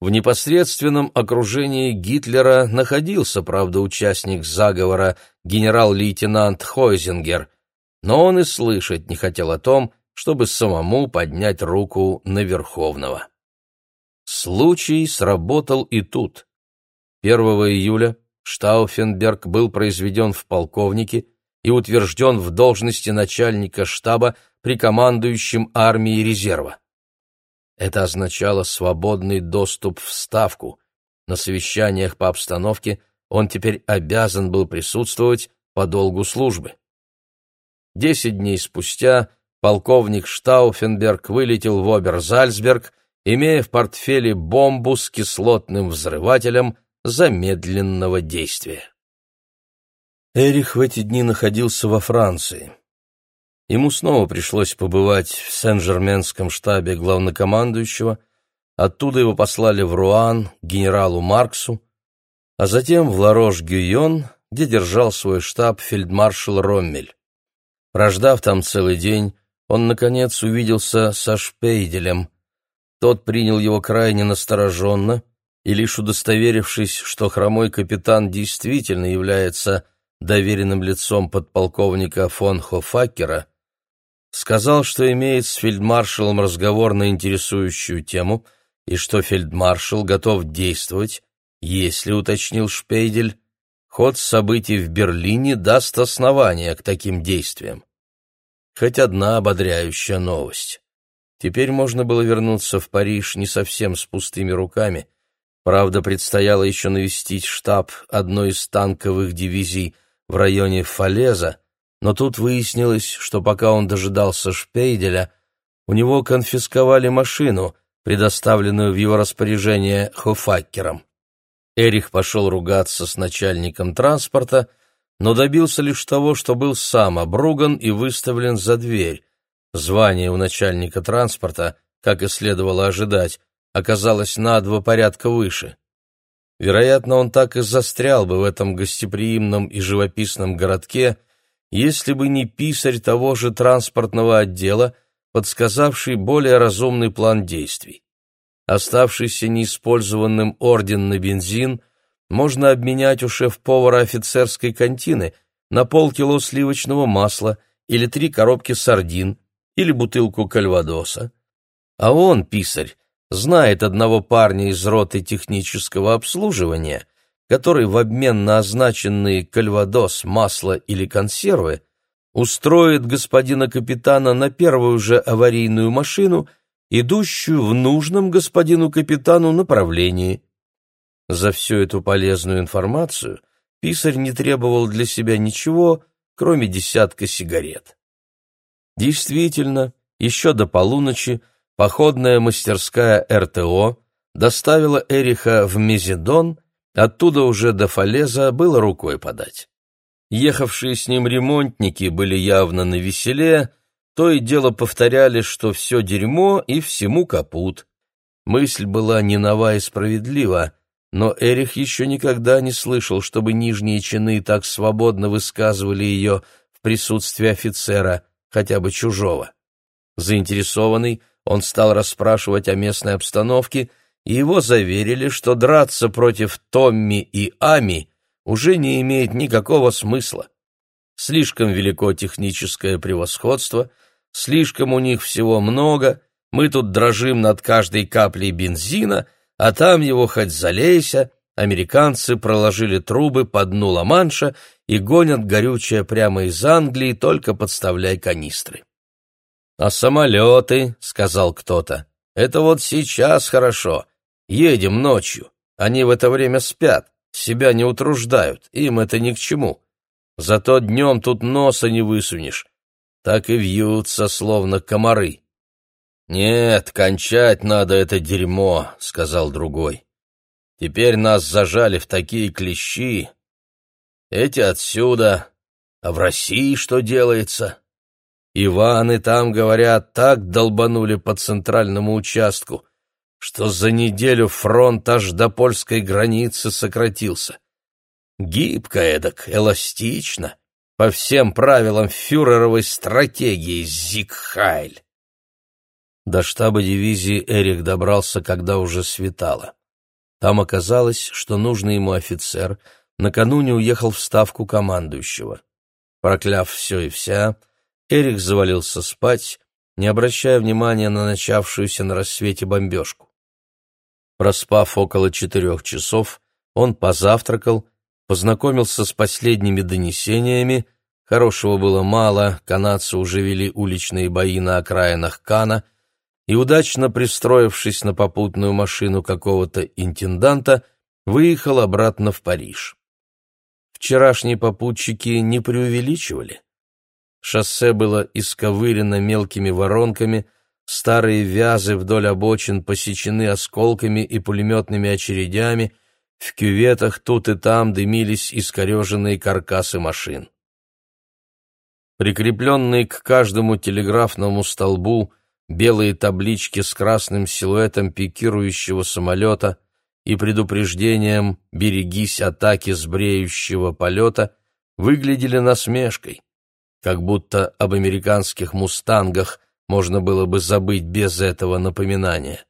В непосредственном окружении Гитлера находился, правда, участник заговора генерал-лейтенант Хойзингер, но он и слышать не хотел о том, чтобы самому поднять руку на Верховного. Случай сработал и тут. 1 июля Штауфенберг был произведен в полковнике и утвержден в должности начальника штаба при командующем армией резерва. Это означало свободный доступ в Ставку. На совещаниях по обстановке он теперь обязан был присутствовать по долгу службы. Десять дней спустя полковник Штауфенберг вылетел в Оберзальцберг, имея в портфеле бомбу с кислотным взрывателем замедленного действия. Эрих в эти дни находился во Франции. Ему снова пришлось побывать в Сен-Жерменском штабе главнокомандующего, оттуда его послали в Руан генералу Марксу, а затем в Ларош-Гюйон, где держал свой штаб фельдмаршал Роммель. Прождав там целый день, он, наконец, увиделся со Шпейделем. Тот принял его крайне настороженно, и лишь удостоверившись, что хромой капитан действительно является доверенным лицом подполковника фон Хофакера, сказал, что имеет с фельдмаршалом разговор на интересующую тему и что фельдмаршал готов действовать, если, уточнил Шпейдель, ход событий в Берлине даст основания к таким действиям. Хоть одна ободряющая новость. Теперь можно было вернуться в Париж не совсем с пустыми руками. Правда, предстояло еще навестить штаб одной из танковых дивизий в районе Фалеза, но тут выяснилось, что пока он дожидался Шпейделя, у него конфисковали машину, предоставленную в его распоряжение Хофакером. Эрих пошел ругаться с начальником транспорта, но добился лишь того, что был сам обруган и выставлен за дверь. Звание у начальника транспорта, как и следовало ожидать, оказалось на два порядка выше. Вероятно, он так и застрял бы в этом гостеприимном и живописном городке, если бы не писарь того же транспортного отдела, подсказавший более разумный план действий. Оставшийся неиспользованным орден на бензин можно обменять у шеф-повара офицерской контины на полкило сливочного масла или три коробки сардин или бутылку кальвадоса. А он, писарь, знает одного парня из роты технического обслуживания — который в обмен на означенные кальвадос, масло или консервы устроит господина капитана на первую же аварийную машину, идущую в нужном господину капитану направлении. За всю эту полезную информацию писарь не требовал для себя ничего, кроме десятка сигарет. Действительно, еще до полуночи походная мастерская РТО доставила Эриха в Мезидон Оттуда уже до Фалеза было рукой подать. Ехавшие с ним ремонтники были явно на веселе, то и дело повторяли, что все дерьмо и всему капут. Мысль была не нова и справедлива, но Эрих еще никогда не слышал, чтобы нижние чины так свободно высказывали ее в присутствии офицера, хотя бы чужого. Заинтересованный, он стал расспрашивать о местной обстановке, и его заверили, что драться против Томми и Ами уже не имеет никакого смысла. Слишком велико техническое превосходство, слишком у них всего много, мы тут дрожим над каждой каплей бензина, а там его хоть залейся, американцы проложили трубы по дну Ла-Манша и гонят горючее прямо из Англии, только подставляй канистры. «А самолеты», — сказал кто-то, — «это вот сейчас хорошо. Едем ночью. Они в это время спят, себя не утруждают, им это ни к чему. Зато днем тут носа не высунешь. Так и вьются, словно комары». «Нет, кончать надо это дерьмо», — сказал другой. «Теперь нас зажали в такие клещи. Эти отсюда, а в России что делается?» Иваны там, говорят, так долбанули по центральному участку, что за неделю фронт аж до польской границы сократился. Гибко эдак, эластично, по всем правилам фюреровой стратегии Зигхайль. До штаба дивизии Эрик добрался, когда уже светало. Там оказалось, что нужный ему офицер накануне уехал в ставку командующего. Прокляв все и вся, Эрик завалился спать, не обращая внимания на начавшуюся на рассвете бомбежку. Проспав около четырех часов, он позавтракал, познакомился с последними донесениями, хорошего было мало, канадцы уже вели уличные бои на окраинах Кана, и, удачно пристроившись на попутную машину какого-то интенданта, выехал обратно в Париж. Вчерашние попутчики не преувеличивали. Шоссе было исковырено мелкими воронками, старые вязы вдоль обочин посечены осколками и пулеметными очередями, в кюветах тут и там дымились искореженные каркасы машин. Прикрепленные к каждому телеграфному столбу белые таблички с красным силуэтом пикирующего самолета и предупреждением «Берегись атаки с бреющего полета» выглядели насмешкой как будто об американских «Мустангах» можно было бы забыть без этого напоминания.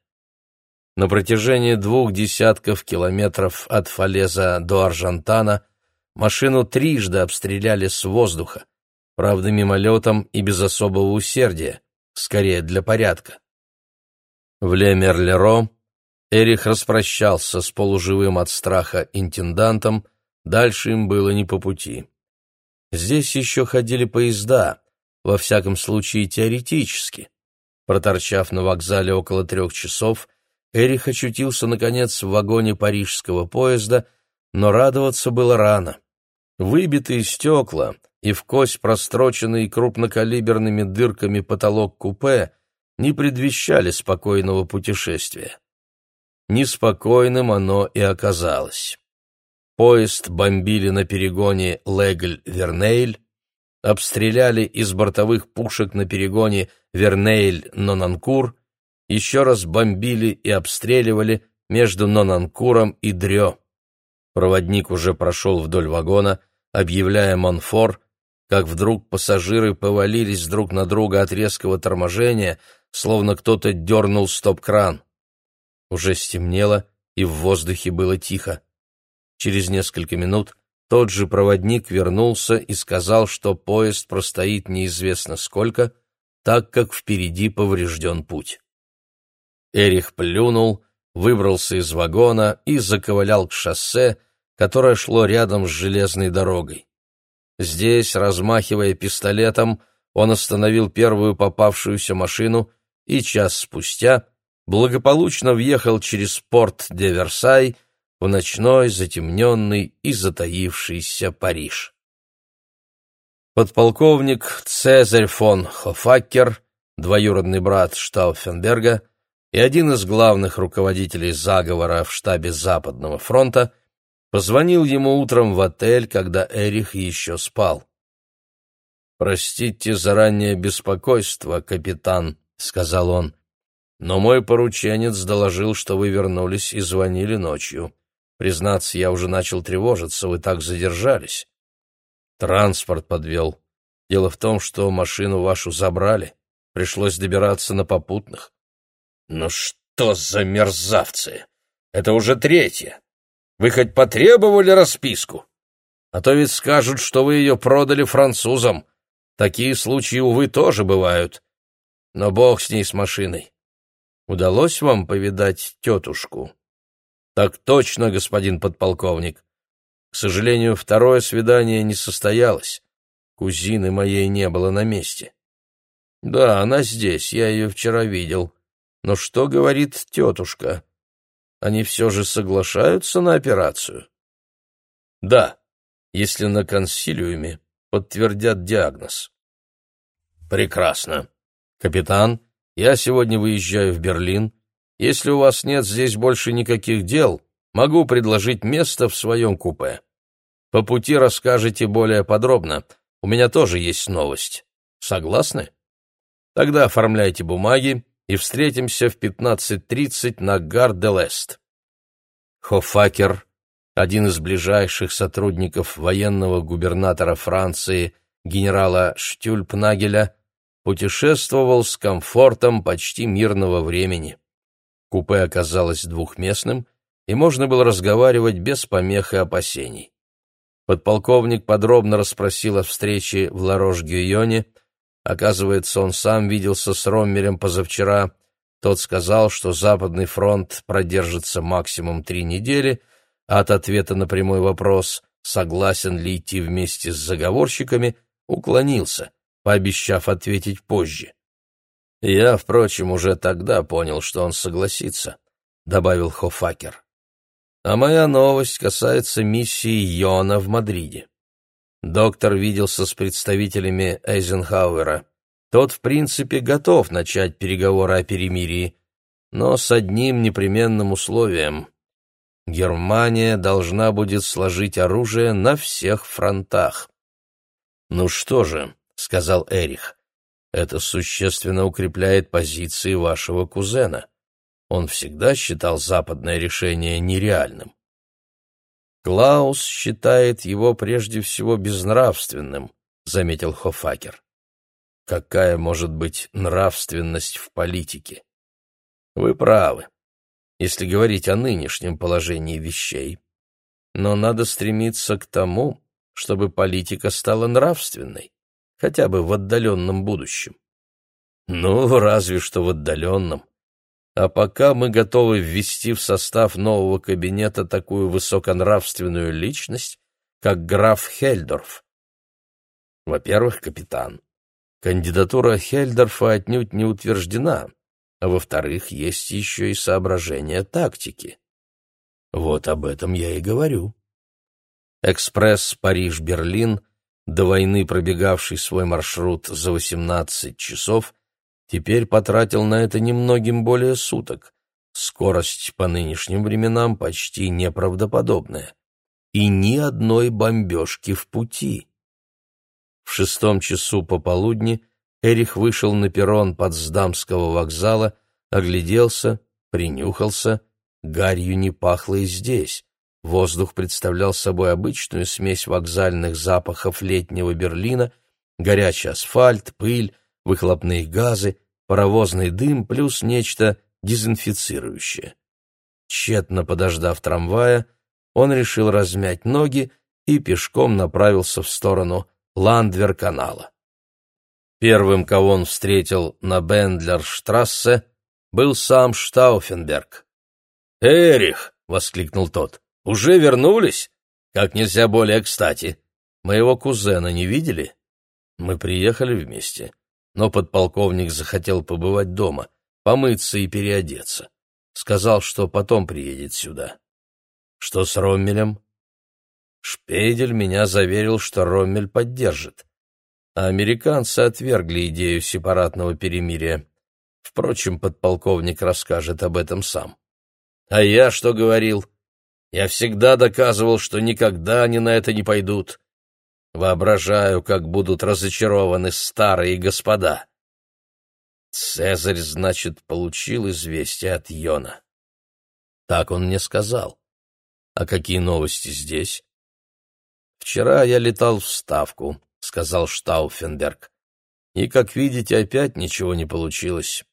На протяжении двух десятков километров от Фалеза до Аржантана машину трижды обстреляли с воздуха, правда мимолетом и без особого усердия, скорее для порядка. В Ле-Мерлеро Эрих распрощался с полуживым от страха интендантом, дальше им было не по пути. Здесь еще ходили поезда, во всяком случае теоретически. Проторчав на вокзале около трех часов, Эрих очутился, наконец, в вагоне парижского поезда, но радоваться было рано. Выбитые стекла и в кость простроченный крупнокалиберными дырками потолок купе не предвещали спокойного путешествия. Неспокойным оно и оказалось. Поезд бомбили на перегоне Легль-Вернейль, обстреляли из бортовых пушек на перегоне Вернейль-Нонанкур, еще раз бомбили и обстреливали между Нонанкуром и Дрё. Проводник уже прошел вдоль вагона, объявляя Монфор, как вдруг пассажиры повалились друг на друга от резкого торможения, словно кто-то дернул стоп-кран. Уже стемнело, и в воздухе было тихо. Через несколько минут тот же проводник вернулся и сказал, что поезд простоит неизвестно сколько, так как впереди поврежден путь. Эрих плюнул, выбрался из вагона и заковылял к шоссе, которое шло рядом с железной дорогой. Здесь, размахивая пистолетом, он остановил первую попавшуюся машину и час спустя благополучно въехал через порт де Версай в ночной, затемненный и затаившийся Париж. Подполковник Цезарь фон Хофакер, двоюродный брат Штауфенберга и один из главных руководителей заговора в штабе Западного фронта, позвонил ему утром в отель, когда Эрих еще спал. «Простите за раннее беспокойство, капитан», — сказал он. Но мой порученец доложил, что вы вернулись и звонили ночью. Признаться, я уже начал тревожиться, вы так задержались. Транспорт подвел. Дело в том, что машину вашу забрали. Пришлось добираться на попутных. Ну что за мерзавцы! Это уже третье. Вы хоть потребовали расписку? А то ведь скажут, что вы ее продали французам. Такие случаи, увы, тоже бывают. Но бог с ней, с машиной. Удалось вам повидать тетушку? Так точно, господин подполковник. К сожалению, второе свидание не состоялось. Кузины моей не было на месте. Да, она здесь, я ее вчера видел. Но что говорит тетушка? Они все же соглашаются на операцию? Да, если на консилиуме подтвердят диагноз. Прекрасно. Капитан, я сегодня выезжаю в Берлин. Если у вас нет здесь больше никаких дел, могу предложить место в своем купе. По пути расскажете более подробно. У меня тоже есть новость. Согласны? Тогда оформляйте бумаги и встретимся в 15.30 на Гар-де-Лест. Хофакер, один из ближайших сотрудников военного губернатора Франции, генерала Штюльпнагеля, путешествовал с комфортом почти мирного времени. Купе оказалось двухместным, и можно было разговаривать без помех и опасений. Подполковник подробно расспросил о встрече в Ларош-Гюйоне. Оказывается, он сам виделся с Роммелем позавчера. Тот сказал, что Западный фронт продержится максимум три недели, а от ответа на прямой вопрос, согласен ли идти вместе с заговорщиками, уклонился, пообещав ответить позже. «Я, впрочем, уже тогда понял, что он согласится», — добавил Хофакер. А моя новость касается миссии Йона в Мадриде. Доктор виделся с представителями Эйзенхауэра. Тот, в принципе, готов начать переговоры о перемирии, но с одним непременным условием. Германия должна будет сложить оружие на всех фронтах. «Ну что же», — сказал Эрих, — «это существенно укрепляет позиции вашего кузена. Он всегда считал западное решение нереальным. Клаус считает его прежде всего безнравственным, заметил Хофакер. Какая может быть нравственность в политике? Вы правы, если говорить о нынешнем положении вещей. Но надо стремиться к тому, чтобы политика стала нравственной, хотя бы в отдаленном будущем. Ну, разве что в отдаленном. А пока мы готовы ввести в состав нового кабинета такую высоконравственную личность, как граф Хельдорф. Во-первых, капитан, кандидатура Хельдорфа отнюдь не утверждена, а во-вторых, есть еще и соображения тактики. Вот об этом я и говорю. Экспресс Париж-Берлин, до войны пробегавший свой маршрут за 18 часов, теперь потратил на это немногим более суток. Скорость по нынешним временам почти неправдоподобная. И ни одной бомбежки в пути. В шестом часу пополудни Эрих вышел на перрон Потсдамского вокзала, огляделся, принюхался, гарью не пахло и здесь. Воздух представлял собой обычную смесь вокзальных запахов летнего Берлина, горячий асфальт, пыль, выхлопные газы, паровозный дым плюс нечто дезинфицирующее. Тщетно подождав трамвая, он решил размять ноги и пешком направился в сторону Ландвер-канала. Первым, кого он встретил на Бендлерштрассе, был сам Штауфенберг. «Эрих!» — воскликнул тот. «Уже вернулись? Как нельзя более кстати. Моего кузена не видели?» «Мы приехали вместе но подполковник захотел побывать дома, помыться и переодеться. Сказал, что потом приедет сюда. Что с Роммелем? Шпейдель меня заверил, что Роммель поддержит. А американцы отвергли идею сепаратного перемирия. Впрочем, подполковник расскажет об этом сам. А я что говорил? Я всегда доказывал, что никогда они на это не пойдут. Воображаю, как будут разочарованы старые господа. Цезарь, значит, получил известие от Йона. Так он мне сказал. А какие новости здесь? Вчера я летал в Ставку, сказал Штауфенберг. И, как видите, опять ничего не получилось.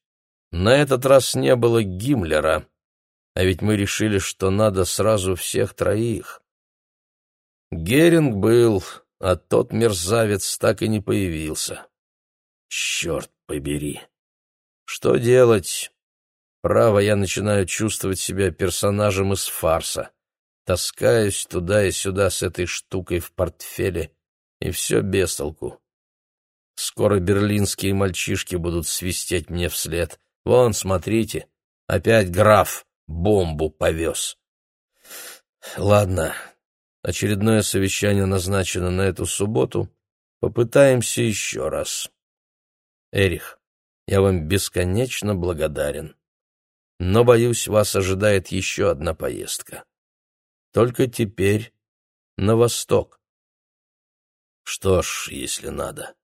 На этот раз не было Гиммлера, а ведь мы решили, что надо сразу всех троих. Геринг был, а тот мерзавец так и не появился. Черт побери! Что делать? Право, я начинаю чувствовать себя персонажем из фарса. Таскаюсь туда и сюда с этой штукой в портфеле, и все без толку. Скоро берлинские мальчишки будут свистеть мне вслед. Вон, смотрите, опять граф бомбу повез. Ладно, очередное совещание назначено на эту субботу. Попытаемся еще раз. Эрих, я вам бесконечно благодарен. Но, боюсь, вас ожидает еще одна поездка. Только теперь на восток. Что ж, если надо.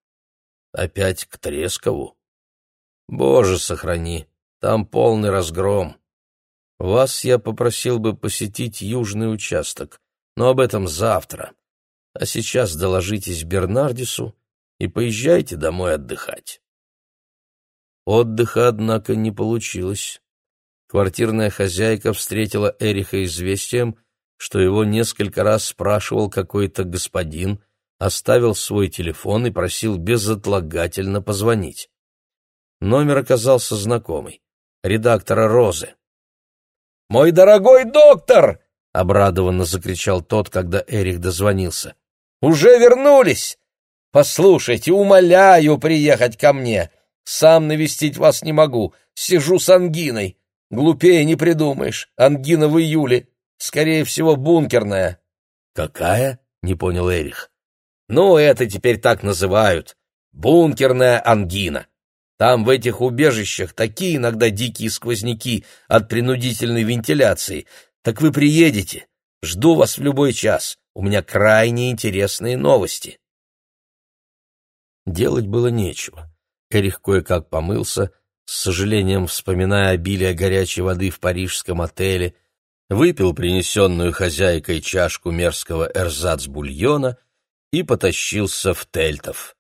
Опять к Трескову? Боже, сохрани, там полный разгром. Вас я попросил бы посетить южный участок, но об этом завтра. А сейчас доложитесь Бернардису и поезжайте домой отдыхать. Отдыха, однако, не получилось. Квартирная хозяйка встретила Эриха известием, что его несколько раз спрашивал какой-то господин, оставил свой телефон и просил безотлагательно позвонить. Номер оказался знакомый, редактора «Розы». «Мой дорогой доктор!» — обрадованно закричал тот, когда Эрих дозвонился. «Уже вернулись! Послушайте, умоляю приехать ко мне!» Сам навестить вас не могу. Сижу с ангиной. Глупее не придумаешь. Ангина в июле. Скорее всего, бункерная. Какая? Не понял Эрих. Ну, это теперь так называют. Бункерная ангина. Там в этих убежищах такие иногда дикие сквозняки от принудительной вентиляции. Так вы приедете. Жду вас в любой час. У меня крайне интересные новости. Делать было нечего. Эрих кое-как помылся, с сожалением вспоминая обилие горячей воды в парижском отеле, выпил принесенную хозяйкой чашку мерзкого эрзац-бульона и потащился в Тельтов.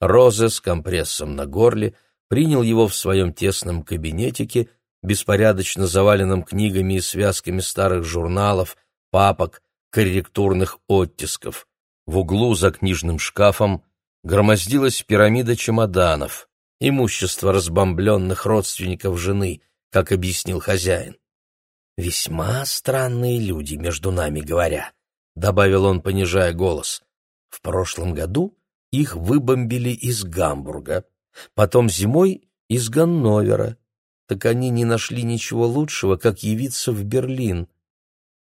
Розе с компрессом на горле принял его в своем тесном кабинетике, беспорядочно заваленном книгами и связками старых журналов, папок, корректурных оттисков. В углу за книжным шкафом громоздилась пирамида чемоданов, имущество разбомбленных родственников жены, как объяснил хозяин. «Весьма странные люди, между нами говоря», — добавил он, понижая голос. «В прошлом году их выбомбили из Гамбурга, потом зимой из Ганновера. Так они не нашли ничего лучшего, как явиться в Берлин.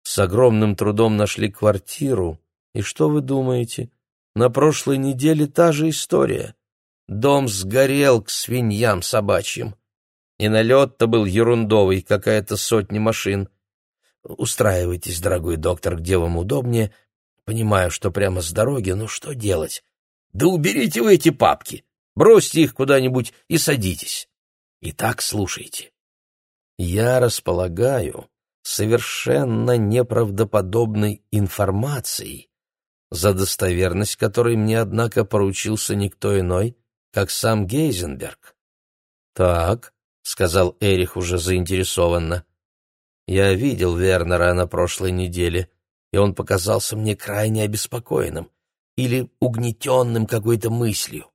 С огромным трудом нашли квартиру, и что вы думаете?» На прошлой неделе та же история. Дом сгорел к свиньям собачьим. И налет-то был ерундовый, какая-то сотня машин. Устраивайтесь, дорогой доктор, где вам удобнее. Понимаю, что прямо с дороги, но что делать? Да уберите вы эти папки, бросьте их куда-нибудь и садитесь. Итак, слушайте. Я располагаю совершенно неправдоподобной информацией, за достоверность которой мне, однако, поручился никто иной, как сам Гейзенберг. «Так», — сказал Эрих уже заинтересованно, — «я видел Вернера на прошлой неделе, и он показался мне крайне обеспокоенным или угнетенным какой-то мыслью.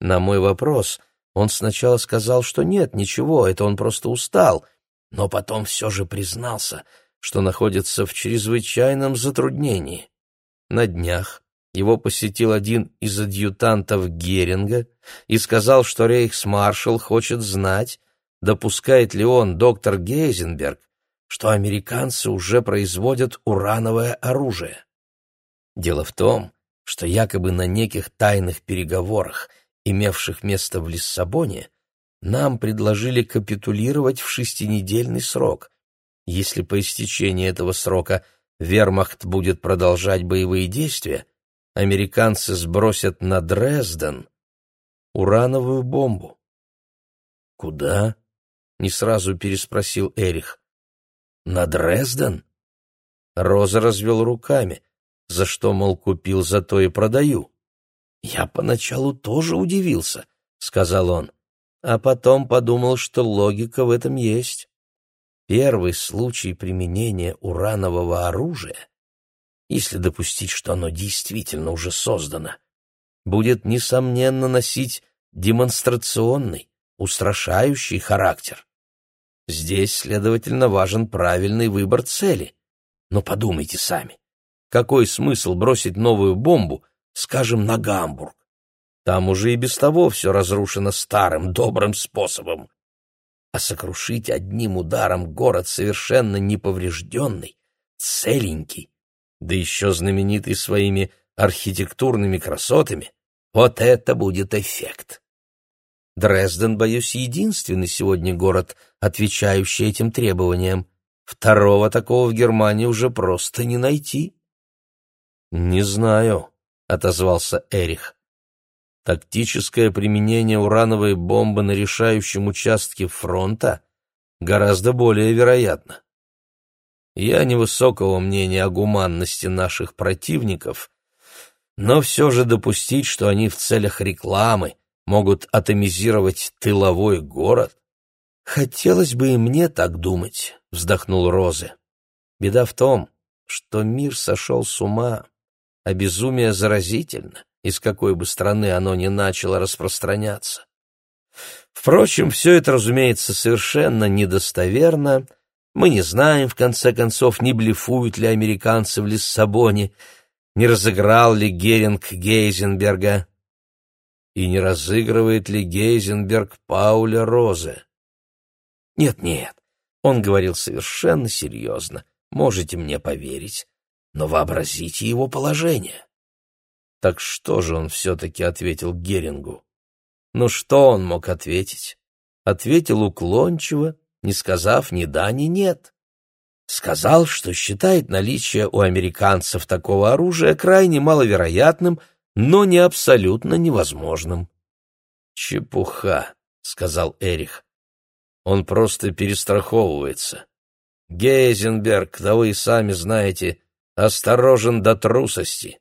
На мой вопрос он сначала сказал, что нет, ничего, это он просто устал, но потом все же признался, что находится в чрезвычайном затруднении. На днях его посетил один из адъютантов Геринга и сказал, что рейхсмаршал хочет знать, допускает ли он, доктор Гейзенберг, что американцы уже производят урановое оружие. Дело в том, что якобы на неких тайных переговорах, имевших место в Лиссабоне, нам предложили капитулировать в шестинедельный срок. Если по истечении этого срока вермахт будет продолжать боевые действия, американцы сбросят на Дрезден урановую бомбу. Куда? Не сразу переспросил Эрих. На Дрезден? Роза развел руками. За что, мол, купил, за то и продаю. Я поначалу тоже удивился, сказал он, а потом подумал, что логика в этом есть. Первый случай применения уранового оружия, если допустить, что оно действительно уже создано, будет, несомненно, носить демонстрационный, устрашающий характер. Здесь, следовательно, важен правильный выбор цели. Но подумайте сами, какой смысл бросить новую бомбу, скажем, на Гамбург? Там уже и без того все разрушено старым, добрым способом. А сокрушить одним ударом город совершенно неповрежденный, целенький, да еще знаменитый своими архитектурными красотами, вот это будет эффект. Дрезден, боюсь, единственный сегодня город, отвечающий этим требованиям. Второго такого в Германии уже просто не найти. «Не знаю», — отозвался Эрих. Тактическое применение урановой бомбы на решающем участке фронта гораздо более вероятно. Я невысокого мнения о гуманности наших противников, но все же допустить, что они в целях рекламы могут атомизировать тыловой город? Хотелось бы и мне так думать, вздохнул Розе. Беда в том, что мир сошел с ума, а безумие заразительно из какой бы страны оно ни начало распространяться. Впрочем, все это, разумеется, совершенно недостоверно. Мы не знаем, в конце концов, не блефуют ли американцы в Лиссабоне, не разыграл ли Геринг Гейзенберга, и не разыгрывает ли Гейзенберг Пауля Розе. Нет-нет, он говорил совершенно серьезно, можете мне поверить, но вообразите его положение. Так что же он все-таки ответил Герингу? Ну что он мог ответить? Ответил уклончиво, не сказав ни да, ни нет. Сказал, что считает наличие у американцев такого оружия крайне маловероятным, но не абсолютно невозможным. «Чепуха», — сказал Эрих. «Он просто перестраховывается. Гейзенберг, да вы и сами знаете, осторожен до трусости.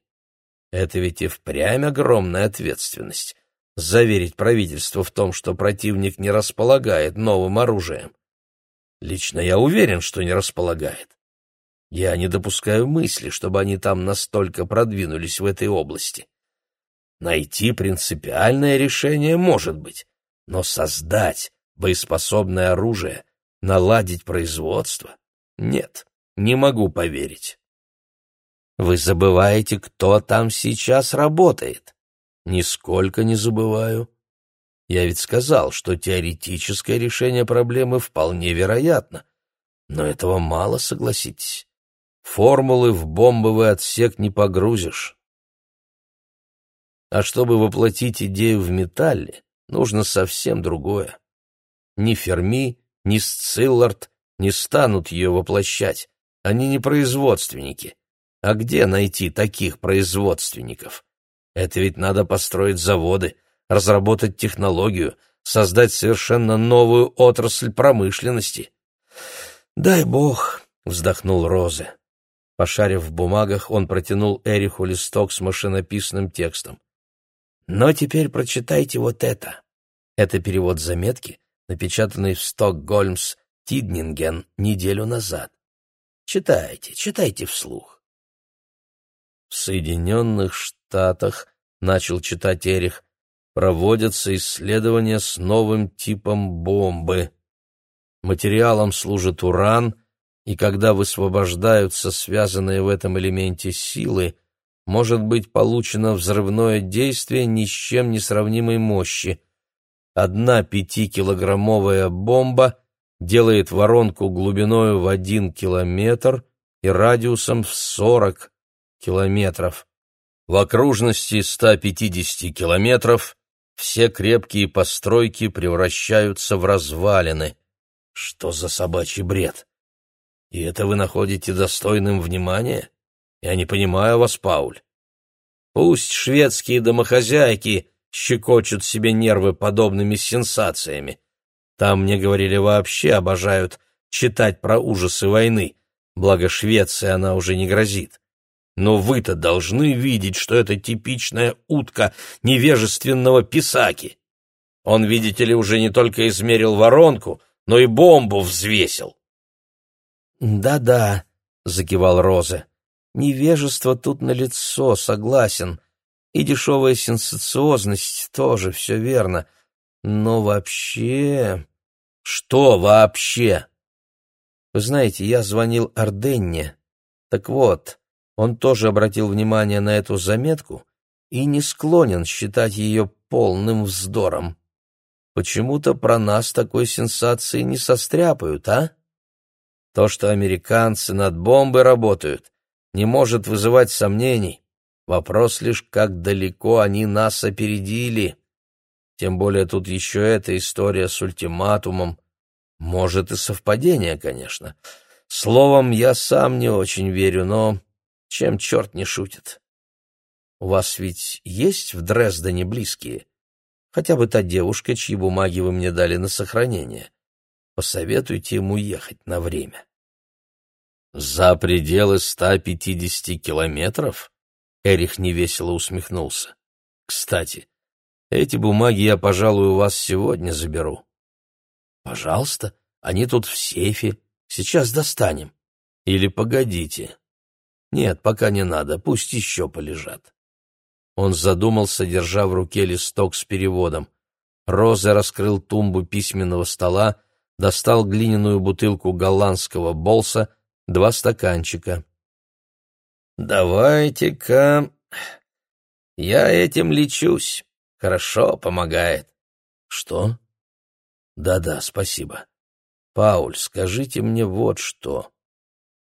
Это ведь и впрямь огромная ответственность — заверить правительство в том, что противник не располагает новым оружием. Лично я уверен, что не располагает. Я не допускаю мысли, чтобы они там настолько продвинулись в этой области. Найти принципиальное решение может быть, но создать боеспособное оружие, наладить производство — нет, не могу поверить. Вы забываете, кто там сейчас работает. Нисколько не забываю. Я ведь сказал, что теоретическое решение проблемы вполне вероятно. Но этого мало, согласитесь. Формулы в бомбовый отсек не погрузишь. А чтобы воплотить идею в металле, нужно совсем другое. Ни Ферми, ни Сциллард не станут ее воплощать. Они не производственники. А где найти таких производственников? Это ведь надо построить заводы, разработать технологию, создать совершенно новую отрасль промышленности. «Дай бог», — вздохнул Розе. Пошарив в бумагах, он протянул Эриху листок с машинописным текстом. «Но теперь прочитайте вот это». Это перевод заметки, напечатанный в Стокгольмс Тиднинген неделю назад. Читайте, читайте вслух. В Соединенных Штатах, начал читать Эрих, проводятся исследования с новым типом бомбы. Материалом служит уран, и когда высвобождаются связанные в этом элементе силы, может быть получено взрывное действие ни с чем не сравнимой мощи. Одна пятикилограммовая бомба делает воронку глубиною в один километр и радиусом в сорок километров. В окружности 150 километров все крепкие постройки превращаются в развалины. Что за собачий бред? И это вы находите достойным внимания? Я не понимаю вас, Пауль. Пусть шведские домохозяйки щекочут себе нервы подобными сенсациями. Там, мне говорили, вообще обожают читать про ужасы войны, благо Швеции она уже не грозит. Но вы-то должны видеть, что это типичная утка невежественного писаки. Он, видите ли, уже не только измерил воронку, но и бомбу взвесил. «Да-да», — закивал Роза, — «невежество тут налицо, согласен, и дешевая сенсациозность тоже, все верно, но вообще...» «Что вообще?» «Вы знаете, я звонил Арденне. Так вот, он тоже обратил внимание на эту заметку и не склонен считать ее полным вздором. Почему-то про нас такой сенсации не состряпают, а? То, что американцы над бомбой работают, не может вызывать сомнений. Вопрос лишь, как далеко они нас опередили. Тем более тут еще эта история с ультиматумом. Может и совпадение, конечно. Словом, я сам не очень верю, но чем черт не шутит. У вас ведь есть в Дрездене близкие? Хотя бы та девушка, чьи бумаги вы мне дали на сохранение. Посоветуйте ему ехать на время. За пределы ста пятидесяти километров? Эрих невесело усмехнулся. Кстати, эти бумаги я, пожалуй, у вас сегодня заберу. Пожалуйста, они тут в сейфе. Сейчас достанем. Или погодите. Нет, пока не надо, пусть еще полежат. Он задумался, держа в руке листок с переводом. Роза раскрыл тумбу письменного стола, достал глиняную бутылку голландского болса, два стаканчика. «Давайте-ка... Я этим лечусь. Хорошо, помогает». «Что?» «Да-да, спасибо. Пауль, скажите мне вот что.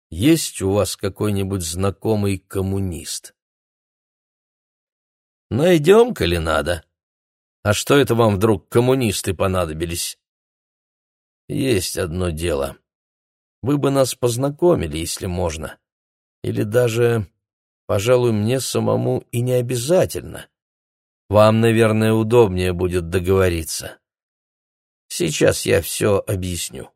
Есть у вас какой-нибудь знакомый коммунист?» Найдем, коли надо. А что это вам вдруг коммунисты понадобились? Есть одно дело. Вы бы нас познакомили, если можно. Или даже, пожалуй, мне самому и не обязательно. Вам, наверное, удобнее будет договориться. Сейчас я все объясню.